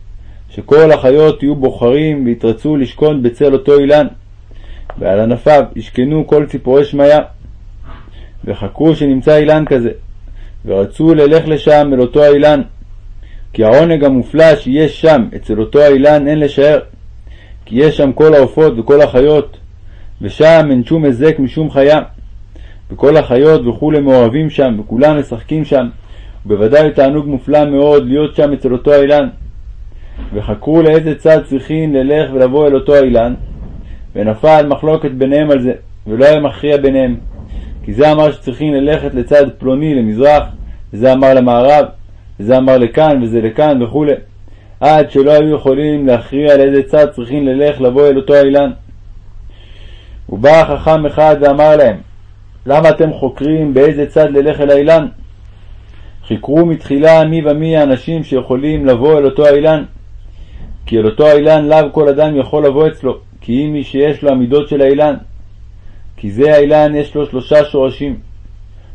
שכל החיות יהיו בוחרים ויתרצו לשכון בצל אותו אילן, ועל ענפיו ישכנו כל ציפורי שמיא. וחקרו שנמצא אילן כזה, ורצו ללך לשם אל אותו האילן, כי העונג המופלא שיש שם אצל אותו האילן אין לשער, כי יש שם כל העופות וכל החיות, ושם אין שום היזק משום חיה. וכל החיות וכולי מאוהבים שם, וכולם משחקים שם, ובוודאי תענוג מופלא מאוד להיות שם אצל אותו האילן. וחקרו לאיזה צד צריכים ללך ולבוא אל אותו האילן, ונפל מחלוקת ביניהם על זה, ולא היה מכריע ביניהם. כי זה אמר שצריכים ללכת לצד פלוני למזרח, וזה אמר למערב, וזה אמר לכאן וזה לכאן וכולי, עד שלא היו יכולים להכריע לאיזה צד צריכים ללך לבוא אל אותו האילן. ובא חכם אחד ואמר להם, למה אתם חוקרים באיזה צד ללך אל האילן? חיכרו מתחילה מי ומי האנשים שיכולים לבוא אל אותו האילן, כי אל אותו האילן לאו כל אדם יכול לבוא אצלו, כי אם מי שיש לו המידות של האילן. כי זה האילן יש לו שלושה שורשים.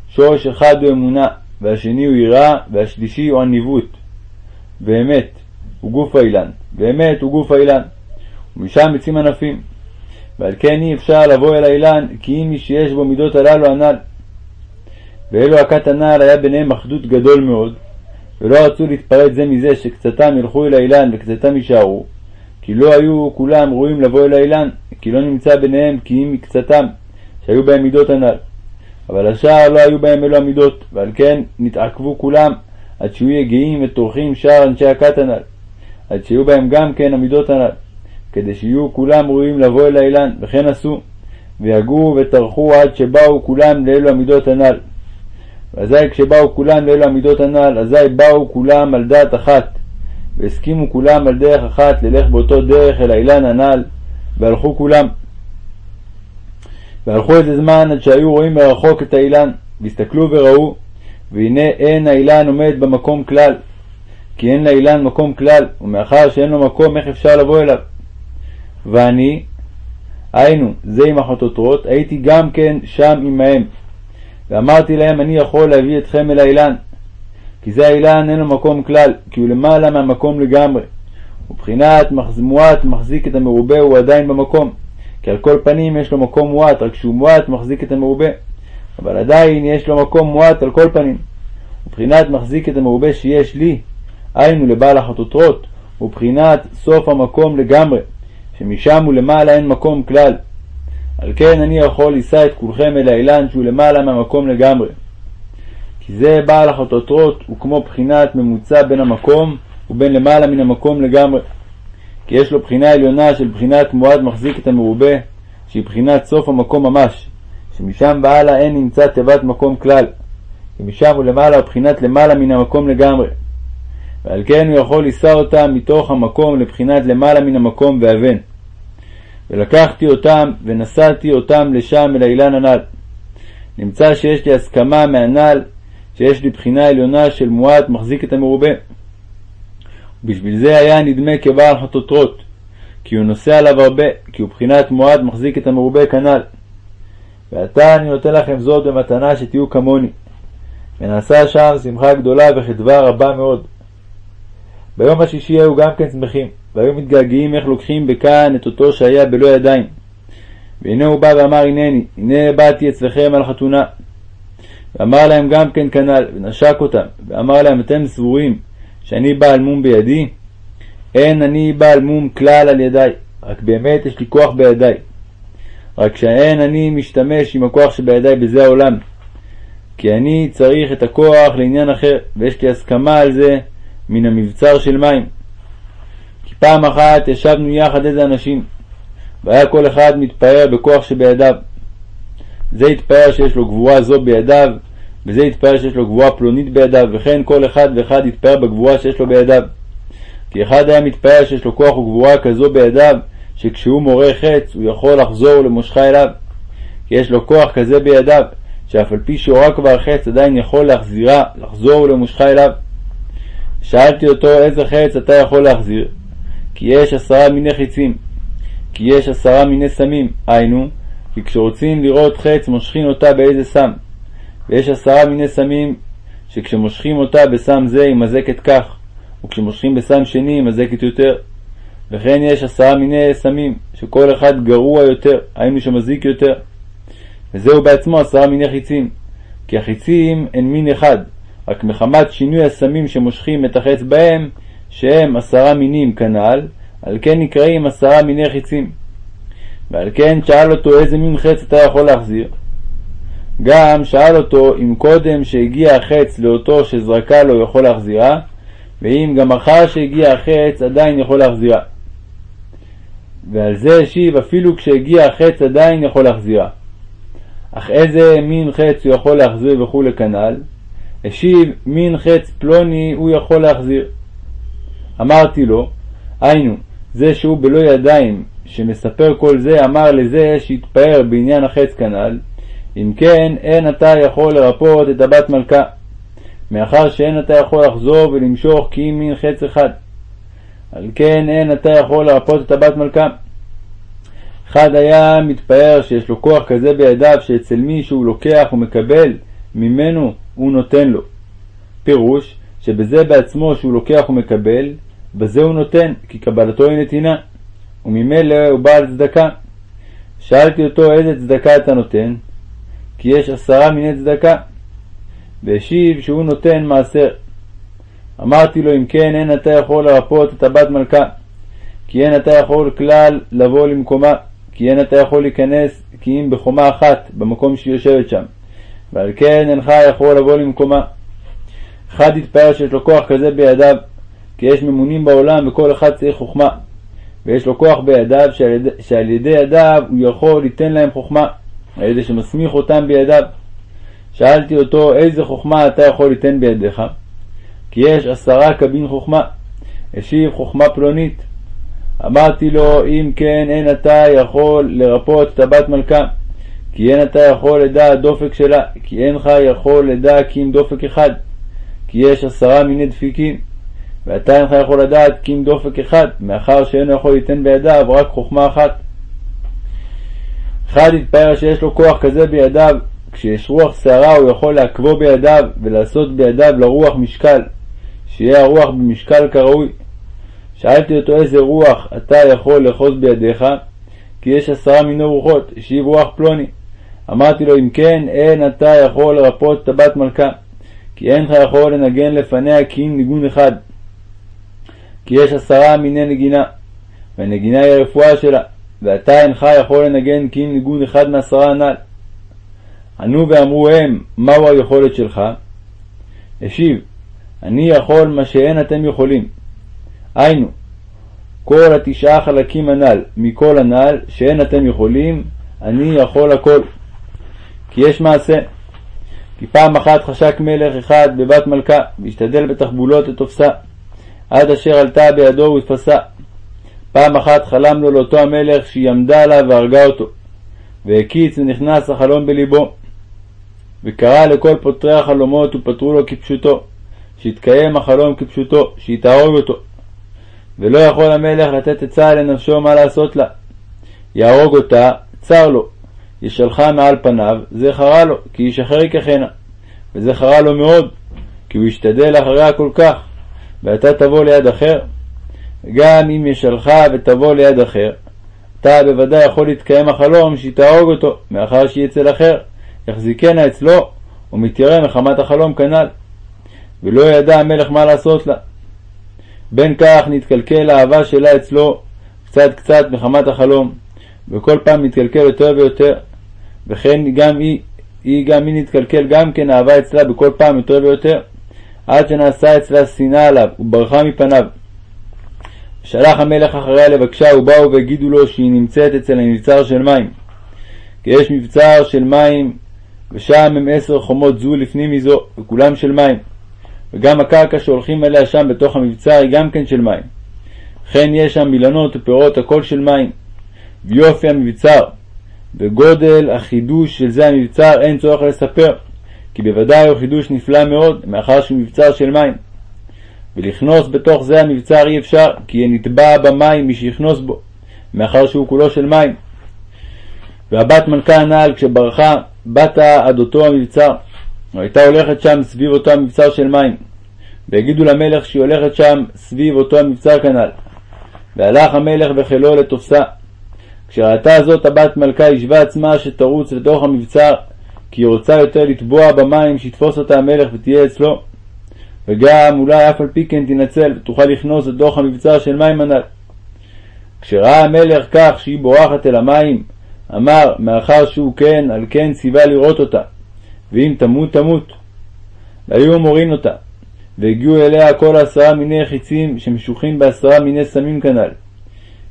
שורש אחד הוא אמונה, והשני הוא יראה, והשלישי הוא עניבות. ואמת הוא גוף האילן, ואמת הוא גוף האילן. ומשם יוצאים ענפים. ועל כן אי אפשר לבוא אל האילן, כי אם מי שיש בו מידות הללו הנ"ל. ואלו הכת הנ"ל היה ביניהם אחדות גדול מאוד, ולא רצו להתפרד זה מזה שקצתם ילכו אל האילן וקצתם יישארו, כי לא היו כולם ראויים לבוא אל האילן, כי לא נמצא ביניהם כי אם מקצתם, שהיו בהם מידות הנ"ל. אבל השאר לא היו בהם אלו המידות, ועל כן נתעכבו כולם עד שיהיו יגעים וטורחים שאר אנשי הכת הנ"ל, עד שיהיו בהם גם כן המידות הנ"ל, כדי שיהיו כולם ראויים לבוא אל האילן, וכן עשו, ויגעו וטרחו עד שבאו כולם לאלו המידות הנ"ל. ואזי כשבאו כולם לאלו המידות הנ"ל, אזי באו כולם על דעת אחת, והסכימו כולם על דרך אחת ללך באותו דרך אל האילן הנ"ל, והלכו כולם. והלכו איזה זמן עד שהיו רואים מרחוק את האילן, והסתכלו וראו, והנה אין האילן עומד במקום כלל, כי אין לאילן מקום כלל, ומאחר שאין לו מקום, איך אפשר לבוא אליו? ואני, היינו, זה עם החטוטרות, הייתי גם כן שם עמהם, ואמרתי להם, אני יכול להביא אתכם אל האילן, כי זה האילן אין לו מקום כלל, כי הוא למעלה מהמקום לגמרי. ובחינת מועט מחזיק את המרובה הוא עדיין במקום, כי על כל פנים יש לו מקום מועט, רק שהוא מועט מחזיק את המרובה. אבל עדיין יש לו מקום מועט על כל פנים. מבחינת מחזיק את המרובה שיש לי, היינו לבעל החטוטרות, ובחינת סוף המקום לגמרי, שמשם ולמעלה אין מקום כלל. על כן אני יכול לישא את כולכם אל האילן שהוא למעלה מהמקום לגמרי. כי זה בעל החטוטרות הוא כמו בחינת ממוצע בין המקום ובין למעלה מן המקום לגמרי. כי יש לו בחינה עליונה של בחינת מועד מחזיק את המרובה, שהיא בחינת סוף המקום ממש, שמשם והלאה אין נמצא תיבת מקום כלל, ומשם ולמעלה בחינת למעלה מן המקום לגמרי. ועל כן הוא יכול לישא אותם מתוך המקום לבחינת למעלה מן המקום ואבן. ולקחתי אותם ונשאתי אותם לשם אל האילן הנ"ל. נמצא שיש לי הסכמה מהנ"ל שיש לי בחינה עליונה של מועט מחזיק את המרובה. ובשביל זה היה נדמה כבעל חטוטרות, כי הוא נושא עליו הרבה, כי הוא בחינת מועד מחזיק את המרובה כנ"ל. ועתה אני נותן לכם זאת במתנה שתהיו כמוני. ונעשה שם שמחה גדולה וחדווה רבה מאוד. ביום השישי היו גם כן שמחים, והיו מתגעגעים איך לוקחים בכאן את אותו שהיה בלא ידיים. והנה הוא בא ואמר הנני, הנה באתי אצלכם על חתונה. ואמר להם גם כן כנ"ל, ונשק אותם, ואמר להם אתם סבורים שאני בעל מום בידי? אין אני בעל מום כלל על ידי, רק באמת יש לי כוח בידי. רק שאין אני משתמש עם הכוח שבידי בזה העולם. כי אני צריך את הכוח לעניין אחר, ויש לי הסכמה על זה מן המבצר של מים. כי פעם אחת ישבנו יחד איזה אנשים, והיה כל אחד מתפאר בכוח שבידיו. זה התפאר שיש לו גבורה זו בידיו, וזה התפאר שיש לו גבורה פלונית בידיו, וכן כל אחד ואחד התפאר בגבורה שיש לו בידיו. כי אחד היה מתפאר שיש לו כוח וגבורה כזו בידיו, שכשהוא מורה חץ הוא יכול לחזור למושכה אליו. כי יש לו כוח כזה בידיו, שאף על פי שהורה כבר חץ עדיין יכול להחזירה, לחזור למושכה אליו. שאלתי אותו איזה חץ אתה יכול להחזיר? כי יש עשרה מיני חיצים. כי יש עשרה מיני סמים, היינו, כי כשרוצים לראות חץ מושכין אותה באיזה סם. ויש עשרה מיני סמים שכשמושכים אותה בסם זה היא מזקת כך, וכשמושכים בסם שני היא מזקת יותר. וכן יש עשרה מיני סמים, שכל אחד גרוע יותר, היינו שמזיק יותר. וזהו בעצמו עשרה מיני חיצים, כי החיצים הן מין אחד, רק מחמת שינוי הסמים שמושכים את החץ בהם, שהם עשרה מינים כנ"ל, על כן נקראים עשרה מיני חיצים. ועל כן שאל אותו איזה מין חץ אתה יכול להחזיר. גם שאל אותו אם קודם שהגיע החץ לאותו שזרקה לו יכול להחזירה, ואם גם אחר שהגיע החץ עדיין יכול להחזירה. ועל זה השיב אפילו כשהגיע החץ עדיין יכול להחזירה. אך איזה מין חץ הוא יכול להחזיר וכולי כנ"ל, השיב מין חץ פלוני הוא יכול להחזיר. אמרתי לו, היינו, זה שהוא בלא ידיים, שמספר כל זה, אמר לזה שהתפאר בעניין החץ כנ"ל, אם כן, אין אתה יכול לרפות את הבת מלכה, מאחר שאין אתה יכול לחזור ולמשוך כי אם מין חץ אחד. על כן אין אתה יכול לרפות את הבת מלכה. אחד היה מתפאר שיש לו כוח כזה בידיו שאצל מי שהוא לוקח ומקבל ממנו הוא נותן לו. פירוש שבזה בעצמו שהוא לוקח ומקבל, בזה הוא נותן, כי קבלתו היא נתינה, וממילא הוא בעל צדקה. שאלתי אותו איזה צדקה אתה נותן, כי יש עשרה מיני צדקה. והשיב שהוא נותן מעשר. אמרתי לו אם כן אין אתה יכול לרפות את הבת מלכה, כי אין אתה יכול כלל לבוא למקומה, כי אין אתה יכול להיכנס כי אם בחומה אחת במקום שהיא יושבת שם, ועל כן אינך יכול לבוא למקומה. אחד התפאר שיש לו כוח כזה בידיו, כי יש ממונים בעולם וכל אחד צריך חוכמה, ויש לו כוח בידיו שעל ידי, שעל ידי ידיו הוא יכול ליתן להם חוכמה. על ידי שמסמיך אותם בידיו. שאלתי אותו, איזה חוכמה אתה יכול ליתן בידיך? כי יש עשרה קבין חוכמה. השיב חוכמה פלונית. אמרתי לו, אם כן, אין אתה יכול לרפות את הבת מלכה. כי אין אתה יכול לדע הדופק שלה, כי אינך יכול לדע כי אם דופק אחד. כי יש עשרה מיני דפיקים. ואתה אינך יכול לדעת כי אם דופק אחד, מאחר שאינו יכול ליתן בידיו רק חוכמה אחת. אחד יתפאר שיש לו כוח כזה בידיו, כשיש רוח שערה הוא יכול לעכבו בידיו ולעשות בידיו לרוח משקל, שיהיה הרוח במשקל כראוי. שאלתי אותו איזה רוח אתה יכול לאחוז בידיך, כי יש עשרה מיני רוחות, השיב רוח פלוני. אמרתי לו, אם כן, אין אתה יכול לרפות את הבת מלכה, כי אינך יכול לנגן לפניה כי אם ניגון אחד. כי יש עשרה מיני נגינה, והנגינה היא הרפואה שלה, ואתה אינך יכול לנגן כי אם ניגון אחד מעשרה הנ"ל. ענו ואמרו הם, מהו היכולת שלך? השיב, אני יכול מה שאין אתם יכולים. היינו, כל התשעה חלקים הנ"ל מכל הנ"ל, שאין אתם יכולים, אני יכול הכל. כי יש מעשה. כי פעם אחת חשק מלך אחד בבת מלכה, והשתדל בתחבולות לתופסה, עד אשר עלתה בידו ותפסה. פעם אחת חלם לו לאותו המלך שהיא עמדה עליו והרגה אותו, והקיץ ונכנס החלום בלבו. וקרא לכל פותרי החלומות ופתרו לו כפשוטו, שיתקיים החלום כפשוטו, שהיא תהרוג אותו. ולא יכול המלך לתת עצה לנפשו מה לעשות לה. יהרוג אותה, צר לו. ישלחה מעל פניו, זה חרה לו, כי איש אחר ייקחנה. וזה חרה לו מאוד, כי הוא השתדל אחריה כל כך, ואתה תבוא ליד אחר. גם אם ישלחה ותבוא ליד אחר, אתה בוודאי יכול להתקיים החלום שהיא תהרוג אותו, מאחר שהיא אצל אחר, יחזיקנה אצלו, ומתיירא מחמת החלום כנ"ל. ולא ידע המלך מה לעשות לה. בין כך נתקלקל האהבה שלה אצלו קצת קצת מחמת החלום, וכל פעם נתקלקל יותר ויותר, וכן גם היא, היא גם היא נתקלקל גם כן אהבה אצלה בכל פעם יותר ויותר, עד שנעשה אצלה שנאה עליו, וברחה מפניו. שלח המלך אחריה לבקשה, ובאו והגידו לו שהיא נמצאת אצל המבצר של מים. כי יש מבצר של מים, ושם הם עשר חומות זו לפנים מזו, וכולם של מים. וגם הקרקע שהולכים עליה שם בתוך המבצר היא גם כן של מים. וכן יש שם מילנות ופירות הכל של מים. ויופי המבצר, וגודל החידוש של זה המבצר אין צורך לספר, כי בוודאי הוא חידוש נפלא מאוד, מאחר שהוא מבצר של מים. ולכנוס בתוך זה המבצר אי אפשר, כי יהיה נטבע במים מי שיכנוס בו, מאחר שהוא כולו של מים. והבת מלכה הנעל כשברחה, בתה עד אותו המבצר, והייתה הולכת שם סביב אותו המבצר של מים. והגידו למלך שהיא הולכת שם סביב אותו המבצר כנ"ל. והלך המלך וחילו לתופסה. כשראתה זאת הבת מלכה ישבה עצמה שתרוץ לתוך המבצר, כי היא רוצה יותר לטבוע במים שיתפוס אותה המלך ותהיה אצלו. וגם אולי אף על פי כן תנצל ותוכל לכנוס לתוך המבצר של מים הנ"ל. כשראה המלך כך שהיא בורחת אל המים, אמר, מאחר שהוא כן, על כן ציווה לראות אותה, ואם תמות תמות. והיו מורין אותה, והגיעו אליה כל עשרה מיני חיצים שמשוחים בעשרה מיני סמים כנ"ל.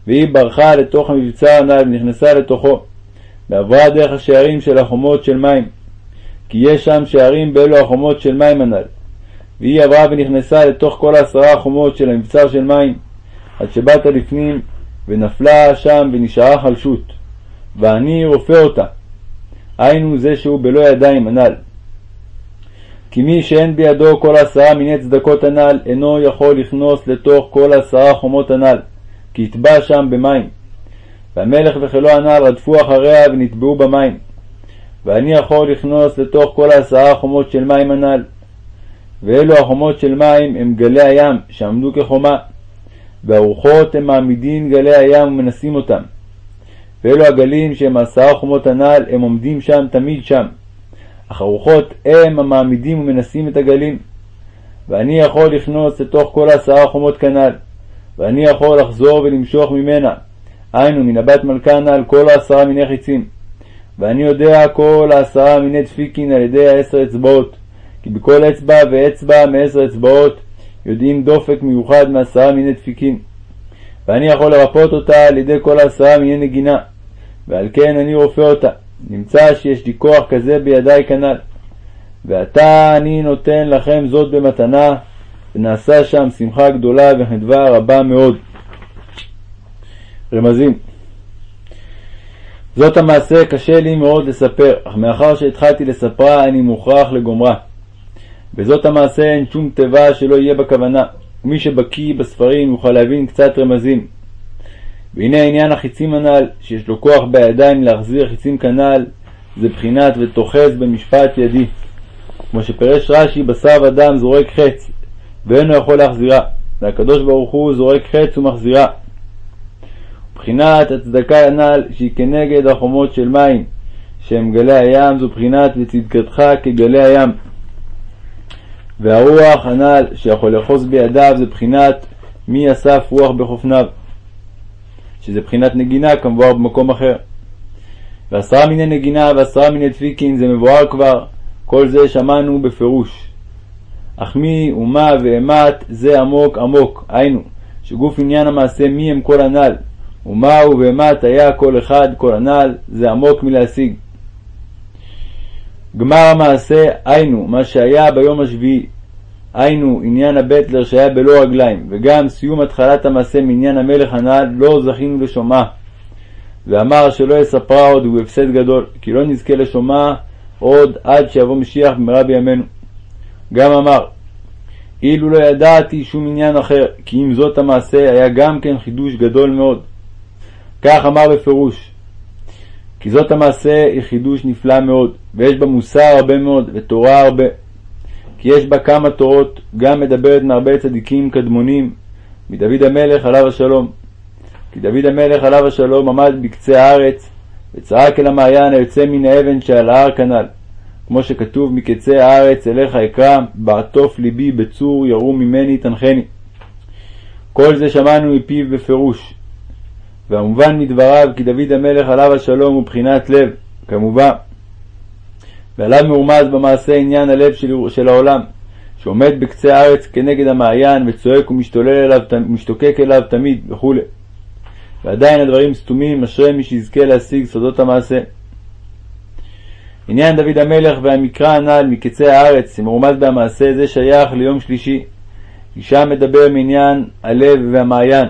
והיא ברחה לתוך המבצר הנ"ל ונכנסה לתוכו, ועברה דרך השערים של החומות של מים, כי יש שם שערים באלו החומות של מים הנ"ל. והיא עברה ונכנסה לתוך כל העשרה החומות של המבצר של מים, עד שבאת לפנים, ונפלה שם ונשארה חלשות. ואני רופא אותה. היינו זה שהוא בלא ידיים הנ"ל. כי מי שאין בידו כל עשרה מיני צדקות הנ"ל, אינו יכול לכנוס לתוך כל עשרה חומות הנ"ל, כי יטבע שם במים. והמלך וכלו הנ"ל רדפו אחריה ונטבעו במים. ואני יכול לכנוס לתוך כל העשרה חומות של מים הנ"ל. ואלו החומות של מים הם גלי הים, שעמדו כחומה. והרוחות הם מעמידים גלי הים ומנסים אותם. ואלו הגלים שהם עשרה חומות הנ"ל, הם עומדים שם תמיד שם. אך הרוחות הם המעמידים ומנסים את הגלים. ואני יכול לכנוס לתוך כל העשרה חומות כנ"ל, ואני יכול לחזור ולמשוך ממנה, היינו מן הבת מלכה הנ"ל כל העשרה מיני חיצים. ואני יודע כל העשרה מיני דפיקין על ידי העשר אצבעות, כי בכל אצבע ואצבע מעשר אצבעות יודעים דופק מיוחד מעשרה מיני דפיקין. ואני יכול לרפות אותה על ידי כל העשרה מיני נגינה, ועל כן אני רופא אותה. נמצא שיש לי כוח כזה בידי כנ"ל. ועתה אני נותן לכם זאת במתנה, ונעשה שם שמחה גדולה וחדווה רבה מאוד. רמזים זאת המעשה קשה לי מאוד לספר, אך מאחר שהתחלתי לספרה אני מוכרח לגומרה. בזאת המעשה אין שום תיבה שלא יהיה בכוונה, ומי שבקיא בספרים יוכל להבין קצת רמזים. והנה עניין החיצים הנ"ל, שיש לו כוח בידיים להחזיר חיצים כנ"ל, זה בחינת ותוחז במשפט ידי. כמו שפירש רש"י, בשר ודם זורק חץ, ואינו יכול להחזירה, והקדוש ברוך הוא זורק חץ ומחזירה. בחינת הצדקה הנ"ל שהיא כנגד החומות של מים שהם גלי הים זו בחינת וצדקתך כגלי הים. והרוח הנ"ל שיכול לאחוז בידיו זה בחינת מי אסף רוח בחופניו, שזה בחינת נגינה כמבואר במקום אחר. ועשרה מיני נגינה ועשרה מיני דפיקין זה מבואר כבר, כל זה שמענו בפירוש. אך מי ומה ואימת זה עמוק עמוק, היינו, שגוף עניין המעשה מי הם כל הנ"ל, ומהו ואימת היה כל אחד כל הנ"ל, זה עמוק מלהשיג. גמר המעשה, היינו, מה שהיה ביום השביעי, היינו עניין הבטלר שהיה בלא רגליים, וגם סיום התחלת המעשה מעניין המלך הנ"ל, לא זכינו לשומעה. ואמר שלא יספרה עוד הוא הפסד גדול, כי לא נזכה לשומעה עוד עד שיבוא משיח במהרה בימינו. גם אמר, אילו לא ידעתי שום עניין אחר, כי אם זאת המעשה היה גם כן חידוש גדול מאוד. כך אמר בפירוש, כי זאת המעשה היא חידוש נפלא מאוד, ויש בה מוסר הרבה מאוד, ותורה הרבה. כי יש בה כמה תורות, גם מדברת מהרבה צדיקים קדמונים, מדוד המלך עליו השלום. כי דוד המלך עליו השלום עמד בקצה הארץ, וצעק אל המעיין היוצא מן האבן שעל ההר כנ"ל. כמו שכתוב מקצה הארץ אליך אקרא, בעטוף ליבי בצור ירום ממני תנחני. כל זה שמענו מפיו בפירוש. והמובן מדבריו כי דוד המלך עליו השלום הוא בחינת לב, כמובן. ועליו מרומז במעשה עניין הלב של, של העולם, שעומד בקצה הארץ כנגד המעיין וצועק ומשתולל אליו, ומשתוקק אליו תמיד וכו'. ועדיין הדברים סתומים, אשרי מי שיזכה להשיג סודות המעשה. עניין דוד המלך והמקרא הנ"ל מקצה הארץ, שמרומז במעשה זה שייך ליום שלישי, כי שם מדבר מעניין הלב והמעיין.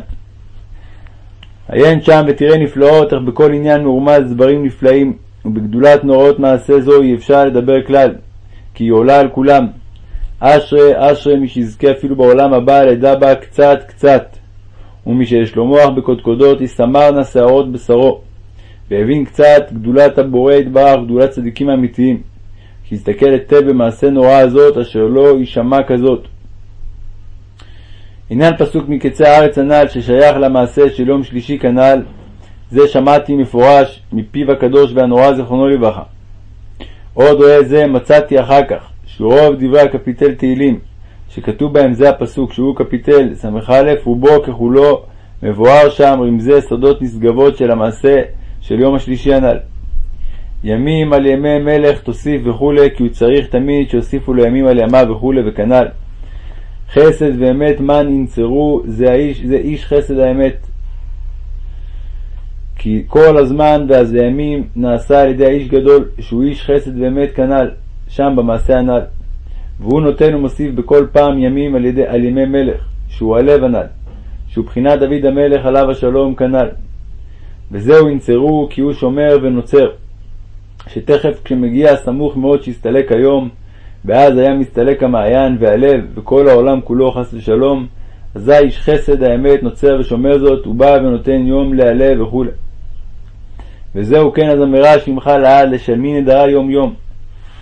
עיין שם ותראה נפלאות, איך בכל עניין מרומז דברים נפלאים, ובגדולת נוראות מעשה זו אי אפשר לדבר כלל, כי היא עולה על כולם. אשרי אשרי מי שיזכה אפילו בעולם הבא לדע בה קצת קצת. ומי שיש לו מוח בקודקודות יסמרנה שערות בשרו. והבין קצת גדולת הבורא יתברך, גדולת צדיקים אמיתיים. שיסתכל היטב במעשה נורא הזאת, אשר לא יישמע כזאת. עניין פסוק מקצה הארץ הנ"ל ששייך למעשה של יום שלישי כנ"ל, זה שמעתי מפורש מפיו הקדוש והנורא זיכרונו לברכה. עוד רואה זה מצאתי אחר כך, שרוב דברי הקפיטל תהילים, שכתוב בהם זה הפסוק, שהוא קפיטל ס"א, רובו ככולו מבואר שם רמזי סודות נשגבות של המעשה של יום השלישי הנ"ל. ימים על ימי מלך תוסיף וכולי, כי הוא צריך תמיד שיוסיפו לו ימים על ימיו וכולי וכנ"ל. חסד ואמת מן ינצרו, זה, האיש, זה איש חסד האמת. כי כל הזמן והזעמים נעשה על ידי האיש גדול, שהוא איש חסד ואמת כנ"ל, שם במעשה הנ"ל. והוא נותן ומוסיף בכל פעם ימים על, ידי, על ימי מלך, שהוא הלב הנ"ל, שהוא בחינת דוד המלך עליו השלום כנ"ל. וזהו ינצרו כי הוא שומר ונוצר, שתכף כשמגיע סמוך מאוד שיסתלק היום, ואז היה מסתלק המעיין והלב וכל העולם כולו חס ושלום, אזי איש חסד האמת נוצר ושומר זאת, הוא בא ונותן יום להלב וכו'. וזהו כן הזמרה שמך לעד לשלמי נדרה יום יום.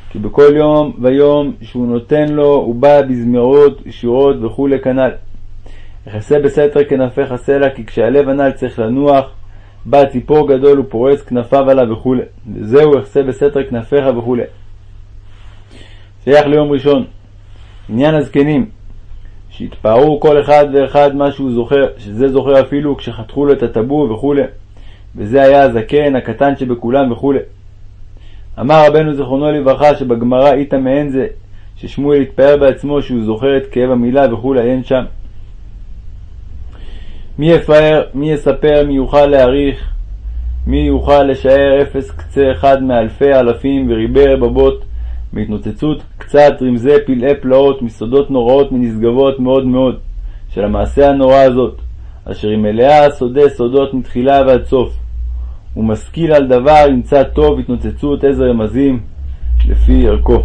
כי בכל יום ויום שהוא נותן לו, הוא בא בזמרות, שירות וכולי כנ"ל. יחסה בסתר כנפי חסה כי כשהלב הנ"ל צריך לנוח, בא ציפור גדול ופורץ כנפיו עליו וכו'. וזהו יחסה בסתר כנפיך וכו'. שייך ליום ראשון. עניין הזקנים, שהתפארו כל אחד ואחד מה שהוא זוכר, שזה זוכר אפילו כשחתכו לו את הטבור וכו'. וזה היה הזקן, הקטן שבכולם וכו'. אמר רבנו זיכרונו לברכה שבגמרא איתא מעין זה, ששמואל התפאר בעצמו שהוא זוכר את כאב המילה וכו', עיין שם. מי יפאר, מי יספר, מי יוכל להעריך, מי יוכל לשער אפס קצה אחד מאלפי אלפים וריבי רבבות, מהתנוצצות קצת רמזי פלאי פלאות, מסודות נוראות מנשגבות מאוד מאוד, של המעשה הנורא הזאת, אשר היא מלאה סודי סודות מתחילה ועד סוף. ומשכיל על דבר ימצא טוב התנוצצות איזה רמזים לפי ערכו.